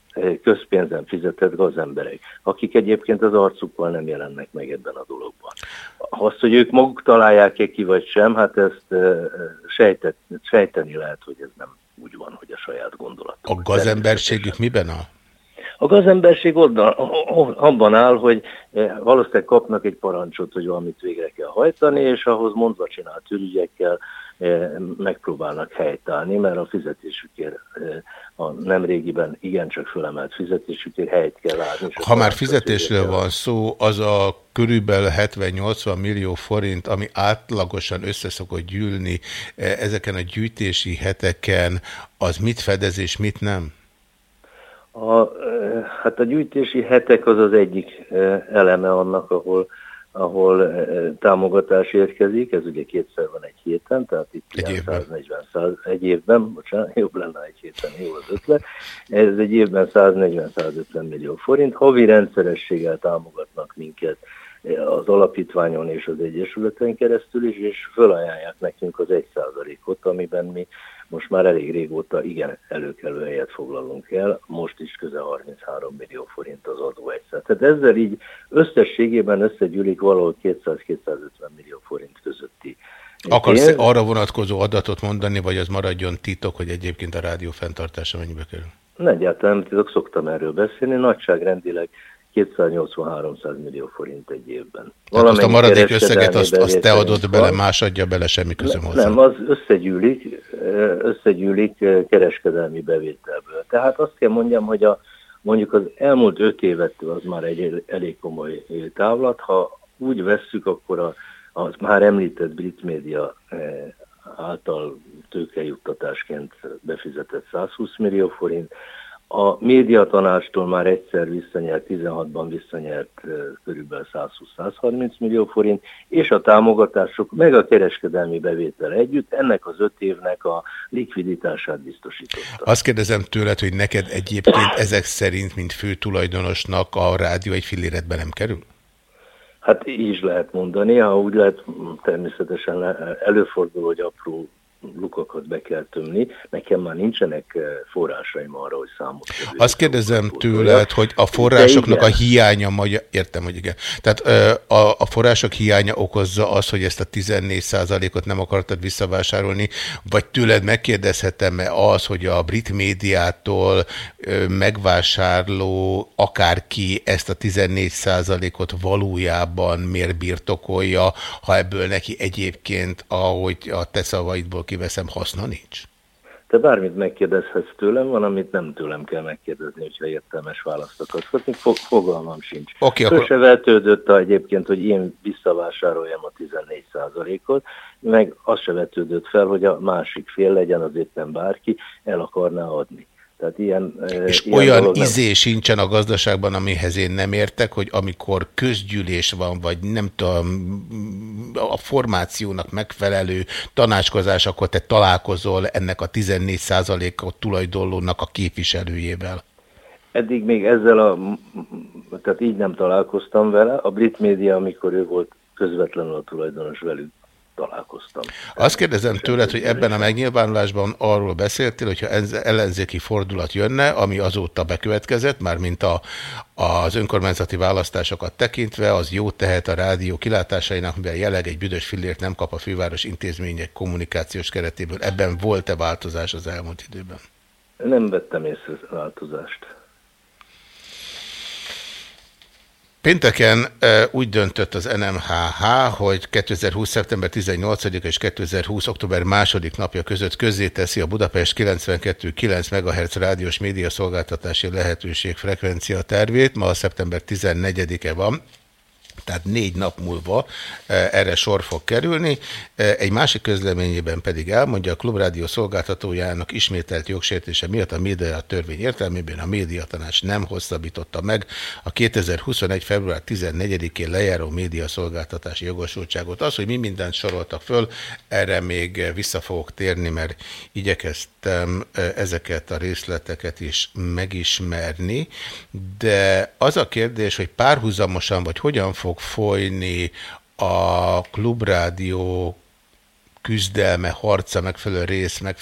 közpénzen fizetett gazemberek, akik egyébként az arcukkal nem jelennek meg ebben a dologban. Azt, hogy ők maguk találják-e ki vagy sem, hát ezt sejtet, sejteni lehet, hogy ez nem úgy van, hogy a saját gondolat. A gazemberségük miben áll? A gazemberség abban áll, hogy valószínűleg kapnak egy parancsot, hogy valamit végre kell hajtani, és ahhoz mondva csinált ürügyekkel megpróbálnak helytállni, mert a fizetésükért a nemrégiben igencsak fölemelt fizetésükért helyt kell állni. Ha már fizetésről van szó, az a körülbelül 70-80 millió forint, ami átlagosan összeszokott gyűlni ezeken a gyűjtési heteken, az mit fedez és mit nem? A, hát a gyűjtési hetek az az egyik eleme annak, ahol ahol e, e, támogatás érkezik, ez ugye kétszer van egy héten, tehát itt egy évben. 140, 100, egy évben, bocsánat, jobb lenne egy héten, jó az ötlet, ez egy évben 140-150 millió forint, havi rendszerességgel támogatnak minket az alapítványon és az Egyesületen keresztül is, és fölajánlják nekünk az egy százalékot, amiben mi most már elég régóta igen előkelő helyet foglalunk el, most is közel 33 millió forint az adó egyszer. Tehát ezzel így összességében összegyűlik valahol 200-250 millió forint közötti Akarsz Én... arra vonatkozó adatot mondani, vagy az maradjon titok, hogy egyébként a rádió fenntartása mennyibe kerül? Egyáltalán titok, szoktam erről beszélni, nagyságrendileg 280-300 millió forint egy évben. Tehát azt a maradék összeget azt, azt te adod bele, más adja bele, semmi közöm hozzá. Nem, az összegyűlik, összegyűlik kereskedelmi bevételből. Tehát azt kell mondjam, hogy a, mondjuk az elmúlt öt évettől az már egy elég komoly távlat. Ha úgy vesszük, akkor a, az már említett brit média által tőkejuttatásként befizetett 120 millió forint, a médiatanástól már egyszer visszanyert, 16-ban visszanyert kb. 120-130 millió forint, és a támogatások, meg a kereskedelmi bevétel együtt ennek az öt évnek a likviditását biztosította. Azt kérdezem tőled, hogy neked egyébként ezek szerint, mint fő tulajdonosnak a rádió egy filléretben nem kerül? Hát így is lehet mondani, ha úgy lehet, természetesen előfordul, hogy apró lukakat be kell tömni. Nekem már nincsenek eh, forrásaim arra, hogy számot. Azt kérdezem tőled, hogy a forrásoknak a hiánya, magyar... értem, hogy igen. Tehát a, a források hiánya okozza az, hogy ezt a 14%-ot nem akartad visszavásárolni, vagy tőled megkérdezhetem-e az, hogy a brit médiától megvásárló akárki ezt a 14%-ot valójában miért birtokolja, ha ebből neki egyébként, ahogy a te szavaidból kiveszem, haszna nincs? Te bármit megkérdezhetsz tőlem, van, amit nem tőlem kell megkérdezni, hogyha értelmes választ akarsz kapni. Fog, fogalmam sincs. Oké, Sose akkor- vetődött a, egyébként, hogy én visszavásároljam a 14%-ot, meg az se vetődött fel, hogy a másik fél legyen az éppen bárki, el akarná adni. Tehát ilyen, És ilyen olyan dolog nem- izé sincsen a gazdaságban, amihez én nem értek, hogy amikor közgyűlés van, vagy nem tudom, a formációnak megfelelő tanácskozás, akkor te találkozol ennek a 14%-ot tulajdonlónak a képviselőjével. Eddig még ezzel a, tehát így nem találkoztam vele. A brit média, amikor ő volt közvetlenül a tulajdonos velük, találkoztam. Azt kérdezem tőled, hogy ebben a megnyilvánulásban arról beszéltél, hogyha ez ellenzéki fordulat jönne, ami azóta bekövetkezett, már mint a, az önkormányzati választásokat tekintve, az jó tehet a rádió kilátásainak, mivel jelenleg egy büdös fillért nem kap a főváros intézmények kommunikációs keretéből. Ebben volt-e változás az elmúlt időben? Nem vettem észre változást. Pénteken úgy döntött az NMHH, hogy 2020. szeptember 18 és 2020. október 2. napja között közzéteszi a Budapest 92,9 MHz rádiós média szolgáltatási lehetőség frekvencia tervét. Ma a szeptember 14-e van. Tehát négy nap múlva e, erre sor fog kerülni. E, Egy másik közleményében pedig elmondja, a Klubrádió szolgáltatójának ismételt jogsértése miatt a média törvény értelmében a médiatanács nem hosszabbította meg a 2021. február 14-én lejáró média szolgáltatási jogosultságot. Az, hogy mi mindent soroltak föl, erre még vissza fogok térni, mert igyekeztem e, ezeket a részleteket is megismerni, de az a kérdés, hogy párhuzamosan, vagy hogyan fog folyni a klubrádió küzdelme, harca, megfelelő rész, meg,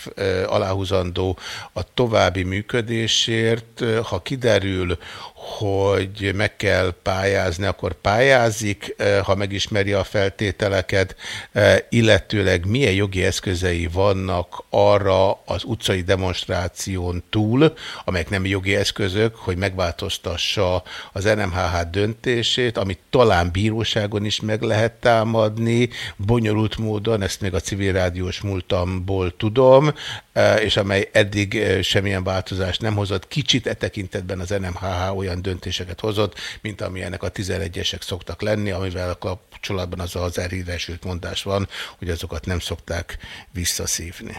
aláhúzandó a további működésért. Ha kiderül, hogy meg kell pályázni, akkor pályázik, ö, ha megismeri a feltételeket, ö, illetőleg milyen jogi eszközei vannak arra az utcai demonstráción túl, amelyek nem jogi eszközök, hogy megváltoztassa az NMHH döntését, amit talán bíróságon is meg lehet támadni, bonyolult módon, ezt még a civil rádiós múltamból tudom, eh, és amely eddig eh, semmilyen változást nem hozott. Kicsit e tekintetben az NMHH olyan döntéseket hozott, mint amilyenek a 11-esek szoktak lenni, amivel kapcsolatban az az elhíresült mondás van, hogy azokat nem szokták visszaszívni.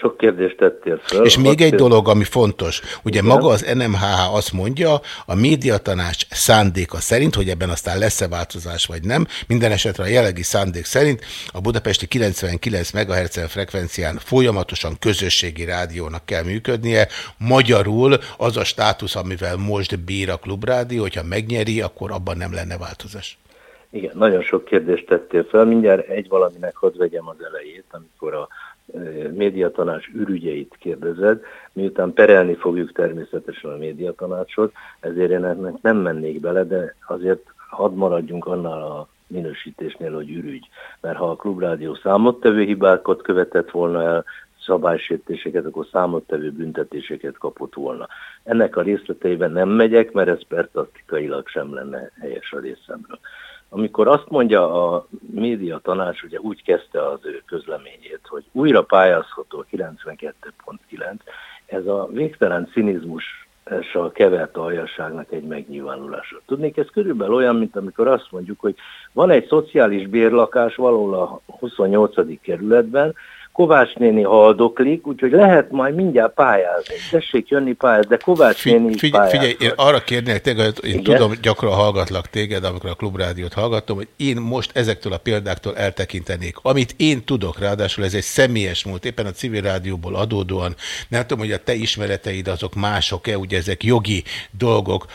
Sok kérdést tettél föl. És még egy dolog, ami fontos. Ugye Igen. maga az NMHH azt mondja, a médiatanács szándéka szerint, hogy ebben aztán lesz-e változás vagy nem, minden esetre a jelenlegi szándék szerint a budapesti 99 MHz frekvencián folyamatosan közösségi rádiónak kell működnie. Magyarul az a státusz, amivel most bír a klubrádió, hogyha megnyeri, akkor abban nem lenne változás. Igen, nagyon sok kérdést tettél fel. Mindjárt egy valaminek hadd vegyem az elejét, amikor a médiatanács ürügyeit kérdezed, miután perelni fogjuk természetesen a médiatanácsot, ezért én ennek nem mennék bele, de azért hadd maradjunk annál a minősítésnél, hogy ürügy. Mert ha a klubrádió számottevő hibákat követett volna el, szabálysértéseket, akkor számottevő büntetéseket kapott volna. Ennek a részleteiben nem megyek, mert ez pertaktikailag sem lenne helyes a részemről. Amikor azt mondja a média tanács, ugye úgy kezdte az ő közleményét, hogy újra pályázható a 92.9, ez a végtelen cinizmussal kevert aljasságnak egy megnyilvánulása. Tudnék, ez körülbelül olyan, mint amikor azt mondjuk, hogy van egy szociális bérlakás valahol a 28. kerületben, Kovács néni haldoklik, úgyhogy lehet majd mindjárt pályázni. Tessék jönni pályázni, de Kovács néni is Figyelj, pályáz. figyelj, én arra kérnék téged, én Igen? tudom, gyakran hallgatlak téged, amikor a klubrádiót hallgatom, hogy én most ezektől a példáktól eltekintenék. Amit én tudok, ráadásul ez egy személyes múlt, éppen a civil rádióból adódóan, nem tudom, hogy a te ismereteid azok mások-e, ugye ezek jogi dolgok,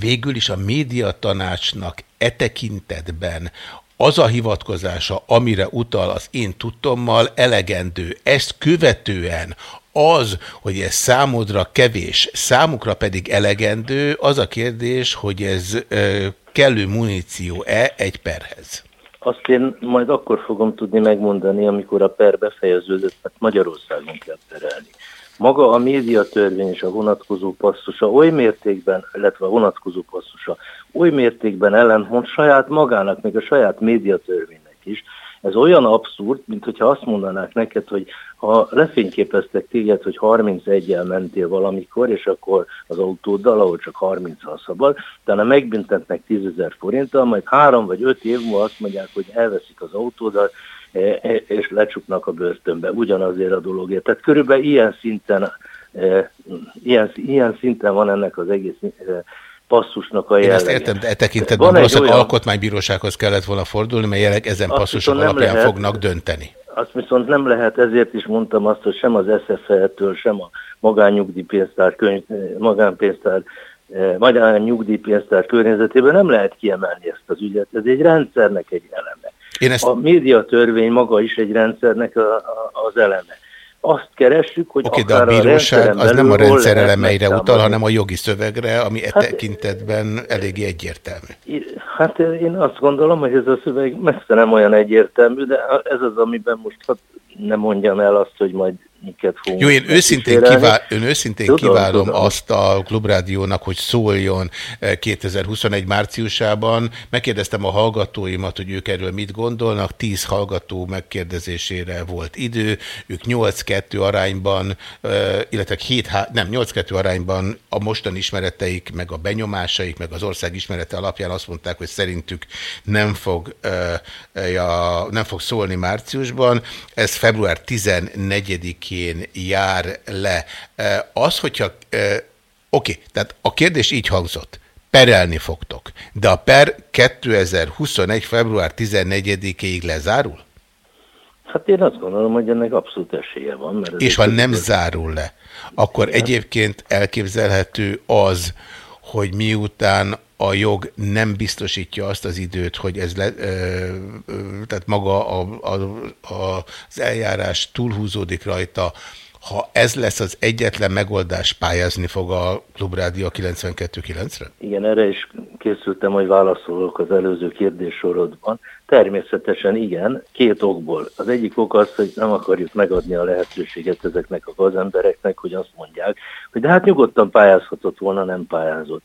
végül is a médiatanácsnak e tekintetben az a hivatkozása, amire utal az én tudtommal elegendő. Ezt követően az, hogy ez számodra kevés, számukra pedig elegendő, az a kérdés, hogy ez kellő muníció-e egy perhez. Azt én majd akkor fogom tudni megmondani, amikor a per befejeződött, mert Magyarországon kell perelni. Maga a médiatörvény és a vonatkozó passzusa oly mértékben, illetve a vonatkozó passzusa oly mértékben ellentmond saját magának, még a saját médiatörvénynek is. Ez olyan abszurd, mint hogyha azt mondanák neked, hogy ha lefényképeztek téged, hogy 31-el mentél valamikor, és akkor az autóddal, ahol csak 30-al szabad, utána megbüntetnek 10 ezer forinttal, majd három vagy öt év múlva azt mondják, hogy elveszik az autódat, és lecsuknak a börtönbe ugyanazért a dologért. Tehát körülbelül ilyen szinten, e, ilyen, ilyen szinten van ennek az egész passzusnak a Én jellege. ezt értem, de e tekintetben valószínűleg olyan- alkotmánybírósághoz kellett volna fordulni, mert jelenleg ezen Azt passzusok alapján lehet. fognak dönteni. Azt viszont nem lehet, ezért is mondtam azt, hogy sem az SFL-től, sem a magánnyugdíjpénztár, könyv, magánpénztár, magánnyugdíjpénztár környezetében nem lehet kiemelni ezt az ügyet. Ez egy rendszernek egy eleme. Én ezt... A médiatörvény maga is egy rendszernek a, a, az eleme. Azt keressük, hogy de akár a bíróság rendszeren az nem a rendszer elemeire utal, hanem a jogi szövegre, ami e Hát- tekintetben eléggé egyértelmű. Hát én azt gondolom, hogy ez a szöveg messze nem olyan egyértelmű, de ez az, amiben most hát nem mondjam el azt, hogy majd miket fogunk Jó, én őszintén, kivál, ön őszintén Tudom, kívánom tudom. azt a Klubrádiónak, hogy szóljon eh, 2021 márciusában. Megkérdeztem a hallgatóimat, hogy ők erről mit gondolnak. Tíz hallgató megkérdezésére volt idő. Ők 8-2 arányban, eh, illetve 7, nem, 8-2 arányban a mostan ismereteik, meg a benyomásaik, meg az ország ismerete alapján azt mondták, hogy szerintük nem fog, eh, eh, nem fog szólni márciusban. Ez február 14-én jár le. Az, hogyha... Oké, tehát a kérdés így hangzott. Perelni fogtok. De a per 2021. február 14-ig lezárul? Hát én azt gondolom, hogy ennek abszolút esélye van. Mert És ha nem zárul le, akkor egyébként elképzelhető az, hogy miután a jog nem biztosítja azt az időt, hogy ez le, tehát maga a, a, a, az eljárás túlhúzódik rajta, ha ez lesz az egyetlen megoldás, pályázni fog a Klubrádió 92.9-re? Igen, erre is készültem, hogy válaszolok az előző kérdéssorodban. Természetesen igen, két okból. Az egyik ok az, hogy nem akarjuk megadni a lehetőséget ezeknek a gazembereknek, hogy azt mondják, hogy de hát nyugodtan pályázhatott volna, nem pályázott.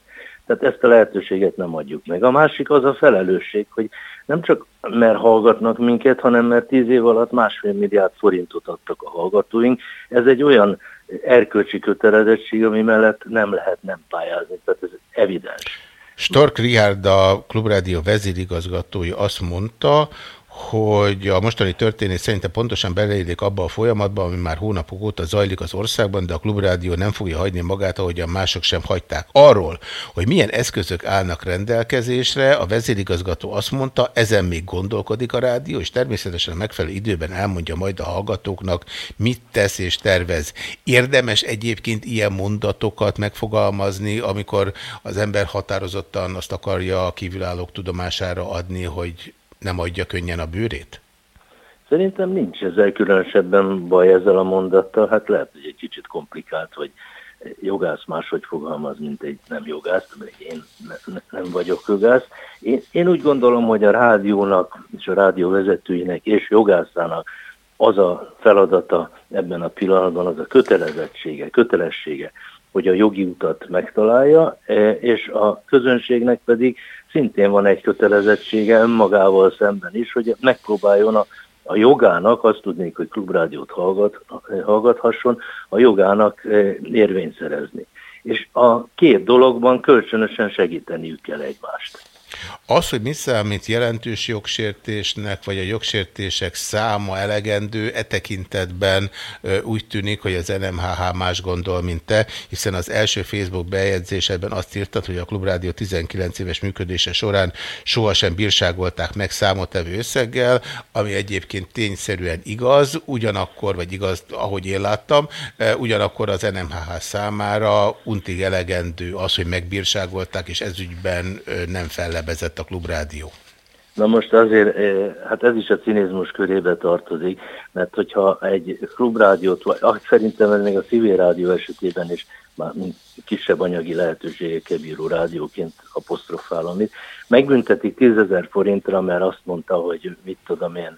Tehát ezt a lehetőséget nem adjuk meg. A másik az a felelősség, hogy nem csak mert hallgatnak minket, hanem mert tíz év alatt másfél milliárd forintot adtak a hallgatóink. Ez egy olyan erkölcsi kötelezettség, ami mellett nem lehet nem pályázni. Tehát ez evidens. Stork Richard, a Klubrádió vezérigazgatója azt mondta, hogy a mostani történet szerinte pontosan beleillik abba a folyamatba, ami már hónapok óta zajlik az országban, de a Klubrádió nem fogja hagyni magát, ahogyan mások sem hagyták. Arról, hogy milyen eszközök állnak rendelkezésre, a vezérigazgató azt mondta, ezen még gondolkodik a rádió, és természetesen a megfelelő időben elmondja majd a hallgatóknak, mit tesz és tervez. Érdemes egyébként ilyen mondatokat megfogalmazni, amikor az ember határozottan azt akarja a kívülállók tudomására adni, hogy nem adja könnyen a bőrét? Szerintem nincs ezzel különösebben baj ezzel a mondattal. Hát lehet, hogy egy kicsit komplikált, hogy jogász máshogy fogalmaz, mint egy nem jogász, mert én ne, ne, nem vagyok jogász. Én, én úgy gondolom, hogy a rádiónak és a rádió vezetőinek és jogászának az a feladata ebben a pillanatban, az a kötelezettsége, kötelessége, hogy a jogi utat megtalálja, eh, és a közönségnek pedig szintén van egy kötelezettsége önmagával szemben is, hogy megpróbáljon a, a jogának, azt tudnék, hogy klubrádiót hallgat, hallgathasson, a jogának eh, érvényt szerezni. És a két dologban kölcsönösen segíteniük kell egymást. Az, hogy mi számít jelentős jogsértésnek, vagy a jogsértések száma elegendő, e tekintetben úgy tűnik, hogy az NMHH más gondol, mint te, hiszen az első Facebook bejegyzésedben azt írtad, hogy a Klubrádió 19 éves működése során sohasem bírságolták meg számottevő összeggel, ami egyébként tényszerűen igaz, ugyanakkor, vagy igaz, ahogy én láttam, ugyanakkor az NMHH számára untig elegendő az, hogy megbírságolták, és ezügyben nem fellebezett a Klubrádió. Na most azért, eh, hát ez is a cinizmus körébe tartozik, mert hogyha egy klubrádiót, vagy ah, szerintem ez még a civil rádió esetében is, már kisebb anyagi lehetőségekkel bíró rádióként apostrofálom itt, megbüntetik 10 ezer forintra, mert azt mondta, hogy mit tudom én,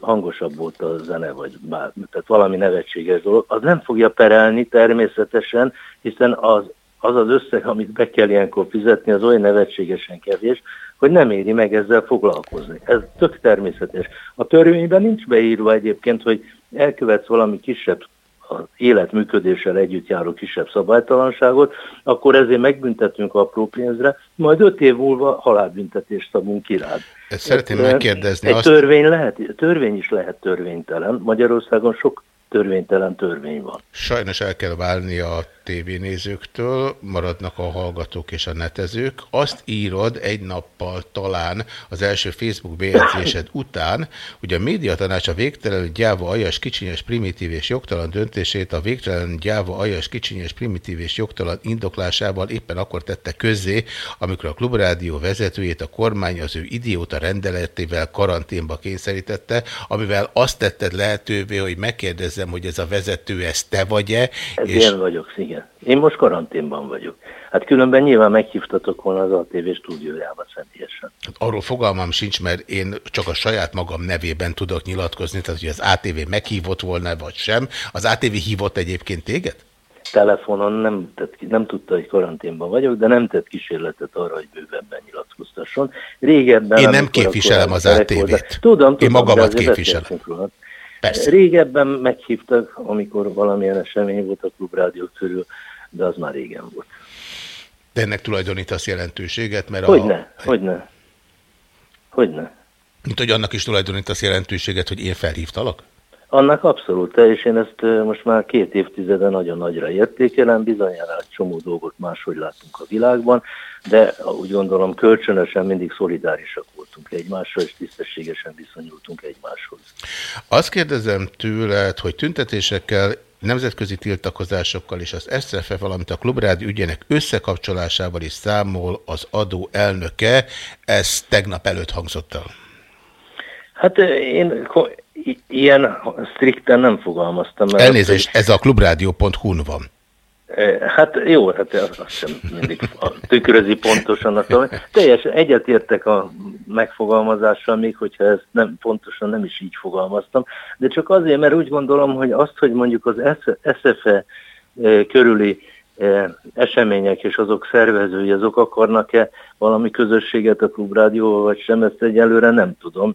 hangosabb volt a zene, vagy bár, tehát valami nevetséges dolog, az nem fogja perelni természetesen, hiszen az az az összeg, amit be kell ilyenkor fizetni, az olyan nevetségesen kevés, hogy nem éri meg ezzel foglalkozni. Ez tök természetes. A törvényben nincs beírva egyébként, hogy elkövetsz valami kisebb az élet működéssel együtt járó kisebb szabálytalanságot, akkor ezért megbüntetünk apró pénzre, majd öt év múlva halálbüntetést szabunk ki rád. Ezt szeretném megkérdezni. Egy azt... törvény, lehet, törvény is lehet törvénytelen. Magyarországon sok törvénytelen törvény van. Sajnos el kell válni a tévénézőktől, maradnak a hallgatók és a netezők. Azt írod egy nappal talán az első Facebook bejegyzésed után, hogy a médiatanács a végtelen gyáva aljas, kicsinyes, primitív és jogtalan döntését a végtelen gyáva aljas, kicsinyes, primitív és jogtalan indoklásával éppen akkor tette közzé, amikor a klubrádió vezetőjét a kormány az ő idióta rendeletével karanténba kényszerítette, amivel azt tetted lehetővé, hogy megkérdezzem, hogy ez a vezető, ez te vagy-e? Ez és... én vagyok, igen. Én most karanténban vagyok. Hát különben nyilván meghívtatok volna az ATV stúdiójába személyesen. Hát arról fogalmam sincs, mert én csak a saját magam nevében tudok nyilatkozni, tehát hogy az ATV meghívott volna, vagy sem. Az ATV hívott egyébként téged? Telefonon nem, tett, nem tudta, hogy karanténban vagyok, de nem tett kísérletet arra, hogy bővebben nyilatkoztasson. Régebben... Én nem képviselem az ATV-t. Tudom, tudom, Én magamat képviselem. Persze. Régebben meghívtak, amikor valamilyen esemény volt a klubrádió körül, de az már régen volt. De ennek tulajdonítasz jelentőséget, mert hogyne, a... Hogyne, hogyne. Mint hogy annak is tulajdonítasz jelentőséget, hogy én felhívtalak? Annak abszolút, és én ezt most már két évtizede nagyon nagyra értékelem, bizonyára egy csomó dolgot máshogy látunk a világban, de úgy gondolom kölcsönösen mindig szolidárisak voltunk egymással, és tisztességesen viszonyultunk egymáshoz. Azt kérdezem tőled, hogy tüntetésekkel nemzetközi tiltakozásokkal és az SZFE, valamint a Klubrádió ügyének összekapcsolásával is számol az adó elnöke. Ez tegnap előtt hangzott el. Hát én ilyen strikten nem fogalmaztam. Elnézést, ez a klubrádió.hu-n van. Hát jó, hát azt sem mindig tükrözi pontosan. Azt, teljesen egyetértek a megfogalmazással, még hogyha ezt nem, pontosan nem is így fogalmaztam, de csak azért, mert úgy gondolom, hogy azt, hogy mondjuk az SFE körüli események és azok szervezői, azok akarnak-e valami közösséget a klubrádióval, vagy sem, ezt egyelőre nem tudom.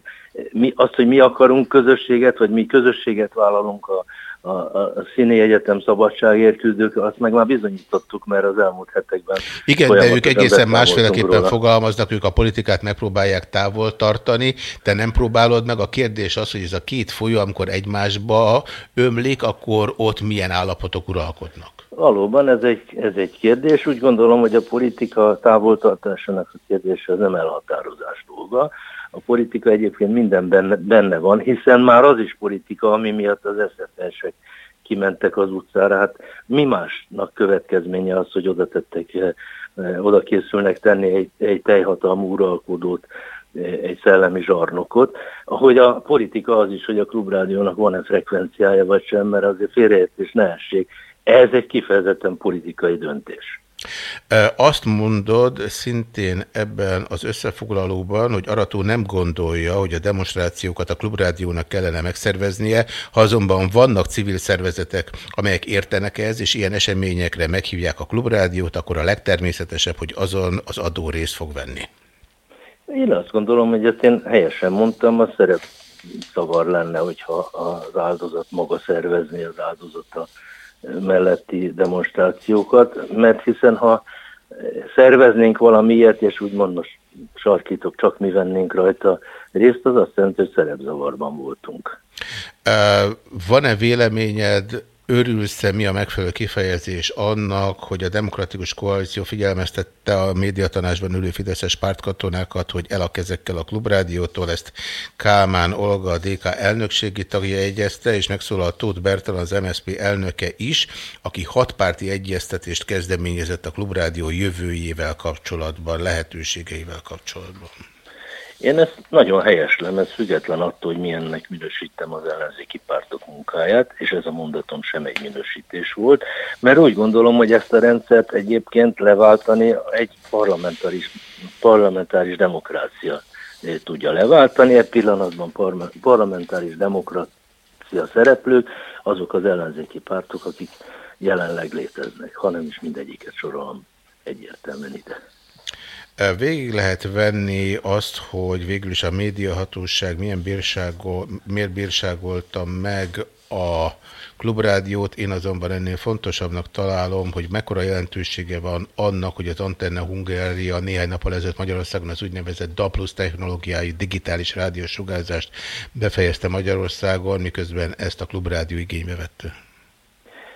Mi, azt, hogy mi akarunk közösséget, vagy mi közösséget vállalunk a, a, a Színi Egyetem szabadságért küzdők, azt meg már bizonyítottuk, mert az elmúlt hetekben... Igen, de ők egészen másféleképpen róla. fogalmaznak, ők a politikát megpróbálják távol tartani, te nem próbálod meg. A kérdés az, hogy ez a két folyó, amikor egymásba ömlik, akkor ott milyen állapotok uralkodnak? Valóban ez egy, ez egy kérdés. Úgy gondolom, hogy a politika távoltartásának a kérdése az nem elhatározás dolga. A politika egyébként minden benne, benne van, hiszen már az is politika, ami miatt az SZFS-ek kimentek az utcára. Hát mi másnak következménye az, hogy oda tettek, eh, oda készülnek tenni egy, egy teljhatalmú uralkodót, eh, egy szellemi zsarnokot, ahogy a politika az is, hogy a klubrádiónak van-e frekvenciája vagy sem, mert azért félreértés ne essék. Ez egy kifejezetten politikai döntés. Azt mondod szintén ebben az összefoglalóban, hogy Arató nem gondolja, hogy a demonstrációkat a klubrádiónak kellene megszerveznie, ha azonban vannak civil szervezetek, amelyek értenek ez, és ilyen eseményekre meghívják a klubrádiót, akkor a legtermészetesebb, hogy azon az adó részt fog venni. Én azt gondolom, hogy ezt én helyesen mondtam, a szerep szavar lenne, hogyha az áldozat maga szervezni az áldozata melletti demonstrációkat, mert hiszen ha szerveznénk valami ilyet, és úgymond most sarkítok, csak mi vennénk rajta részt, az azt jelenti, hogy szerepzavarban voltunk. Van-e véleményed Örülsz-e, mi a megfelelő kifejezés annak, hogy a Demokratikus Koalíció figyelmeztette a médiatanásban ülő Fideszes pártkatonákat, hogy el a kezekkel a Klubrádiótól, ezt Kálmán Olga, a DK elnökségi tagja egyezte, és megszólalt Tóth Bertalan, az MSZP elnöke is, aki hatpárti egyeztetést kezdeményezett a Klubrádió jövőjével kapcsolatban, lehetőségeivel kapcsolatban. Én ezt nagyon helyeslem, ez független attól, hogy milyennek minősítem az ellenzéki pártok munkáját, és ez a mondatom sem egy minősítés volt, mert úgy gondolom, hogy ezt a rendszert egyébként leváltani egy parlamentáris, parlamentáris demokrácia eh, tudja leváltani. Egy pillanatban parla- parlamentáris demokrácia szereplők, azok az ellenzéki pártok, akik jelenleg léteznek, hanem is mindegyiket sorolom egyértelműen ide. Végig lehet venni azt, hogy végül is a médiahatóság milyen bírságol, miért bírságolta meg a klubrádiót. Én azonban ennél fontosabbnak találom, hogy mekkora jelentősége van annak, hogy az Antenna Hungária néhány nappal ezelőtt Magyarországon az úgynevezett DA plusz technológiái digitális rádiós sugárzást befejezte Magyarországon, miközben ezt a klubrádió igénybe vette.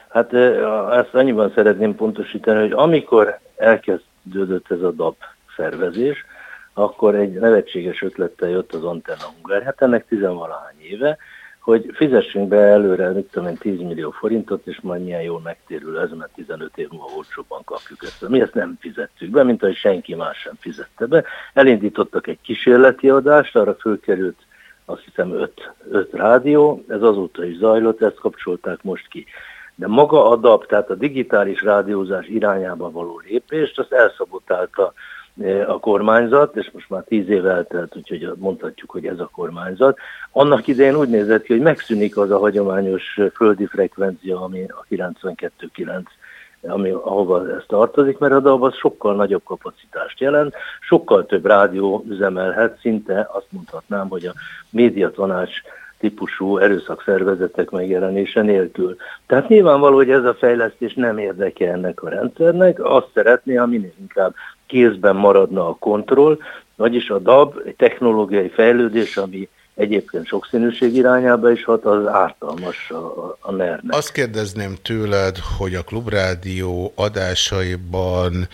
Hát ezt annyiban szeretném pontosítani, hogy amikor elkezdődött ez a DAP szervezés, akkor egy nevetséges ötlettel jött az Antenna Hungár, hát ennek tizenvalahány éve, hogy fizessünk be előre, mit tudom én, 10 millió forintot, és majd milyen jól megtérül ez, mert 15 év múlva olcsóbban kapjuk ezt. Mi ezt nem fizettük be, mint ahogy senki más sem fizette be. Elindítottak egy kísérleti adást, arra fölkerült azt hiszem 5, 5 rádió, ez azóta is zajlott, ezt kapcsolták most ki. De maga a DAP, tehát a digitális rádiózás irányába való lépést, azt elszabotálta a kormányzat, és most már tíz év eltelt, úgyhogy mondhatjuk, hogy ez a kormányzat. Annak idején úgy nézett ki, hogy megszűnik az a hagyományos földi frekvencia, ami a 92.9 ami, ahova ez tartozik, mert a DAB az sokkal nagyobb kapacitást jelent, sokkal több rádió üzemelhet, szinte azt mondhatnám, hogy a médiatanács típusú erőszakszervezetek megjelenése nélkül. Tehát nyilvánvaló, hogy ez a fejlesztés nem érdeke ennek a rendszernek, azt szeretné, ha minél inkább kézben maradna a kontroll, vagyis a DAB egy technológiai fejlődés, ami egyébként sokszínűség irányába is hat, az ártalmas a, a ner -nek. Azt kérdezném tőled, hogy a Klubrádió adásaiban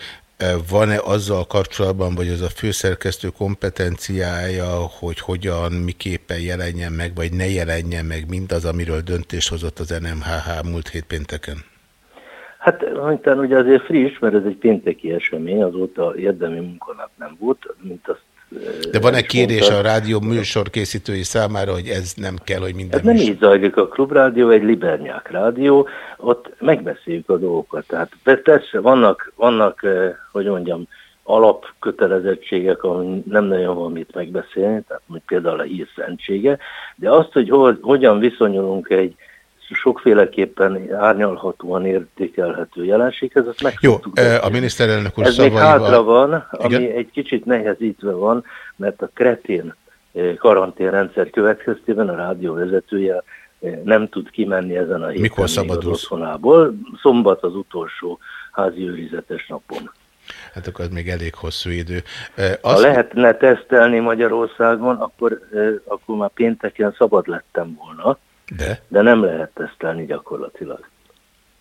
van-e azzal kapcsolatban, vagy az a főszerkesztő kompetenciája, hogy hogyan, miképpen jelenjen meg, vagy ne jelenjen meg mindaz, amiről döntés hozott az NMHH múlt hét pénteken? Hát, miután ugye azért friss, mert ez egy pénteki esemény, azóta érdemi munkanap nem volt, mint azt de van-e kérés mondta. a rádió műsor készítői számára, hogy ez nem kell, hogy minden Ez nem így zajlik a klubrádió, egy libernyák rádió, ott megbeszéljük a dolgokat. Tehát persze vannak, vannak hogy mondjam, alapkötelezettségek, ami nem nagyon van mit megbeszélni, tehát mint például a hír szentsége, de azt, hogy hogyan viszonyulunk egy sokféleképpen árnyalhatóan értékelhető jelenséghez, azt meg Jó, a miniszterelnök úr Ez még hátra van, ami Igen? egy kicsit nehezítve van, mert a kretén karanténrendszer következtében a rádió vezetője nem tud kimenni ezen a héten Mikor szabadulsz? otthonából. Szombat az utolsó házi őrizetes napon. Hát akkor az még elég hosszú idő. Azt... Ha lehetne tesztelni Magyarországon, akkor, akkor már pénteken szabad lettem volna. De? De nem lehet tesztelni gyakorlatilag.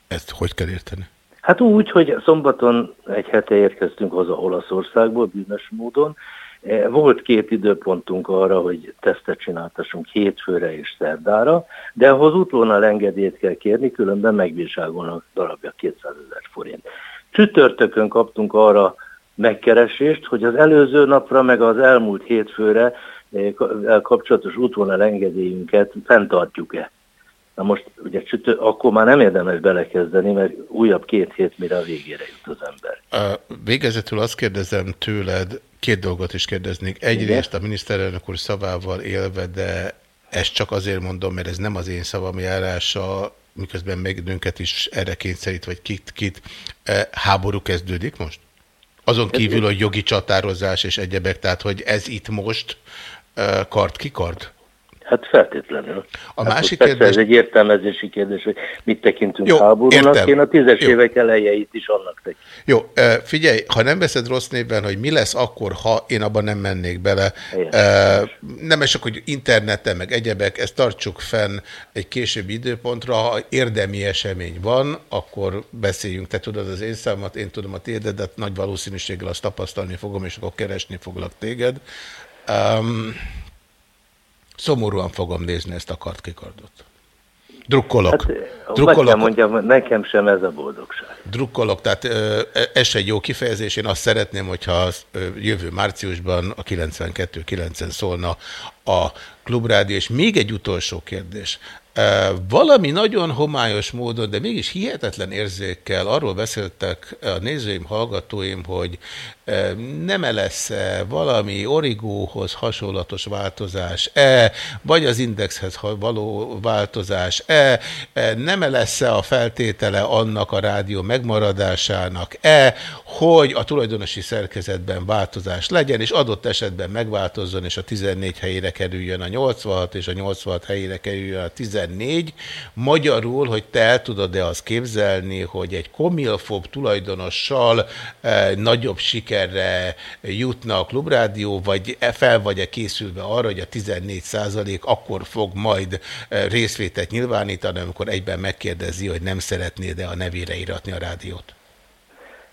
Ezt hogy kell érteni? Hát úgy, hogy szombaton egy hete érkeztünk haza Olaszországból, bűnös módon. E, volt két időpontunk arra, hogy tesztet csináltassunk hétfőre és szerdára, de ahhoz útlónál engedélyt kell kérni, különben megbírságolnak darabja 200 ezer forint. Csütörtökön kaptunk arra megkeresést, hogy az előző napra, meg az elmúlt hétfőre kapcsolatos útvonal engedélyünket fenntartjuk-e. Na most ugye csütő, akkor már nem érdemes belekezdeni, mert újabb két hét, mire a végére jut az ember. A végezetül azt kérdezem tőled, két dolgot is kérdeznék. Egyrészt a miniszterelnök úr szavával élve, de ezt csak azért mondom, mert ez nem az én szavam járása, miközben meg is erre kényszerít, vagy kit, kit. Háború kezdődik most? Azon kívül a jogi csatározás és egyebek, tehát hogy ez itt most kart kikard? Hát feltétlenül. A hát másik kérdés... Ez egy értelmezési kérdés, hogy mit tekintünk Jó, háborúnak. Értem. Én a tízes Jó. évek elejeit is annak tekintem. Jó, figyelj, ha nem veszed rossz névben, hogy mi lesz akkor, ha én abban nem mennék bele, Igen. nem csak, hogy interneten, meg egyebek, ezt tartsuk fenn egy későbbi időpontra, ha érdemi esemény van, akkor beszéljünk. Te tudod az én számat, én tudom a tiédet, de nagy valószínűséggel azt tapasztalni fogom, és akkor keresni foglak téged. Um, szomorúan fogom nézni ezt a kartkikardot. Drukkolok. Hát, Drukkolok. Mondjam, nekem sem ez a boldogság. Drukkolok, tehát ö, ez egy jó kifejezés. Én azt szeretném, hogyha jövő márciusban a 92-9-en szólna a Klubrádió. És még egy utolsó kérdés. Valami nagyon homályos módon, de mégis hihetetlen érzékkel arról beszéltek a nézőim, hallgatóim, hogy nem -e lesz -e valami origóhoz hasonlatos változás-e, vagy az indexhez való változás-e, nem -e lesz -e a feltétele annak a rádió megmaradásának-e, hogy a tulajdonosi szerkezetben változás legyen, és adott esetben megváltozzon, és a 14 helyére kerüljön a 86, és a 86 helyére kerüljön a 14. Magyarul, hogy te el tudod-e azt képzelni, hogy egy komilfob tulajdonossal eh, nagyobb siker sikerre jutna a klubrádió, vagy e fel vagy-e készülve arra, hogy a 14 százalék akkor fog majd e, részvételt nyilvánítani, amikor egyben megkérdezi, hogy nem szeretnéd-e a nevére iratni a rádiót?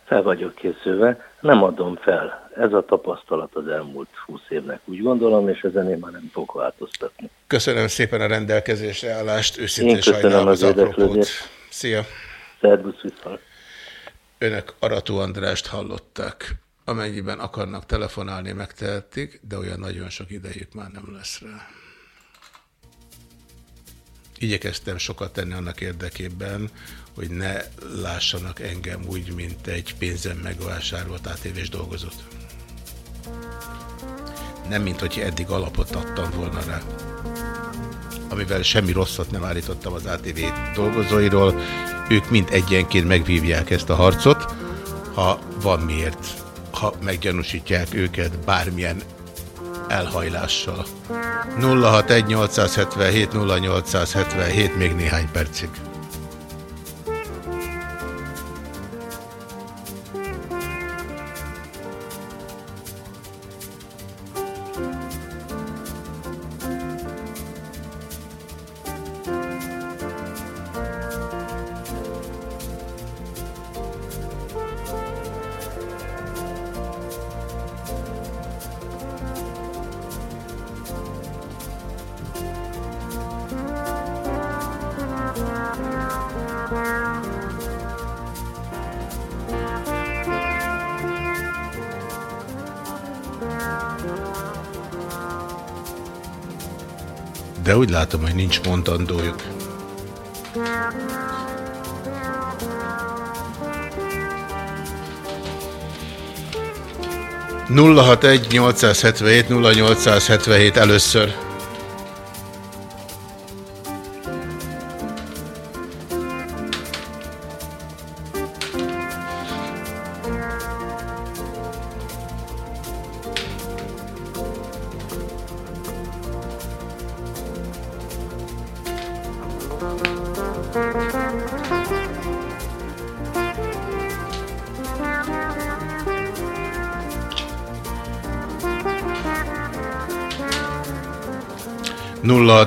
Fel vagyok készülve, nem adom fel. Ez a tapasztalat az elmúlt 20 évnek úgy gondolom, és ezen én már nem fogok változtatni. Köszönöm szépen a rendelkezésre állást, őszintén sajnálom az, az apropót. Szia! Szervusz, viszont! Önök Arató Andrást hallották. Amennyiben akarnak telefonálni, megtehetik, de olyan nagyon sok idejük már nem lesz rá. Igyekeztem sokat tenni annak érdekében, hogy ne lássanak engem úgy, mint egy pénzem megvásárolt ATV-s dolgozót. Nem, mint hogy eddig alapot adtam volna rá. Amivel semmi rosszat nem állítottam az ATV dolgozóiról, ők mind egyenként megvívják ezt a harcot, ha van miért ha meggyanúsítják őket bármilyen elhajlással. 061 877 0877 még néhány percig. Látom, hogy nincs mondandójuk. Nulla hat egy 877 0877 először.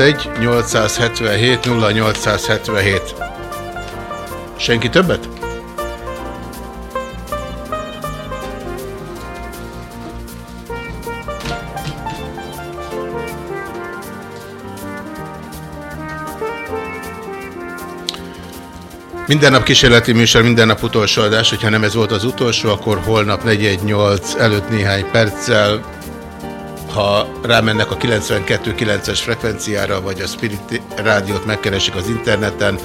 Egy 877 0877. Senki többet? Minden nap kísérleti műsor, minden nap utolsó adás, hogyha nem ez volt az utolsó, akkor holnap 418 előtt néhány perccel ha rámennek a 92.9-es frekvenciára, vagy a Spirit rádiót megkeresik az interneten,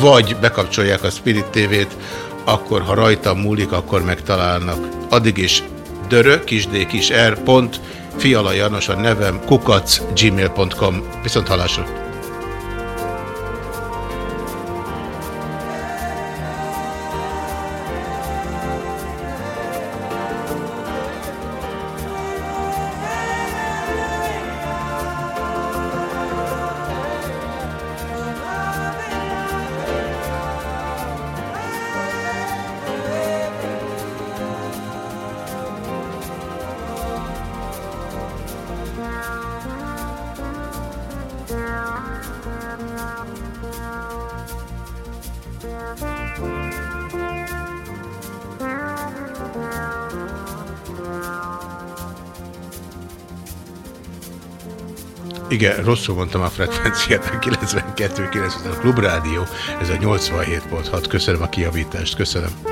vagy bekapcsolják a Spirit TV-t, akkor ha rajtam múlik, akkor megtalálnak. Addig is dörö, kisd, kis r, pont, Fiala Janos a nevem, kukac, gmail.com. Viszont halásra! Igen, rosszul mondtam a frekvenciát, a 92 90 a Klubrádió, ez a 87.6. Köszönöm a kiavítást, köszönöm.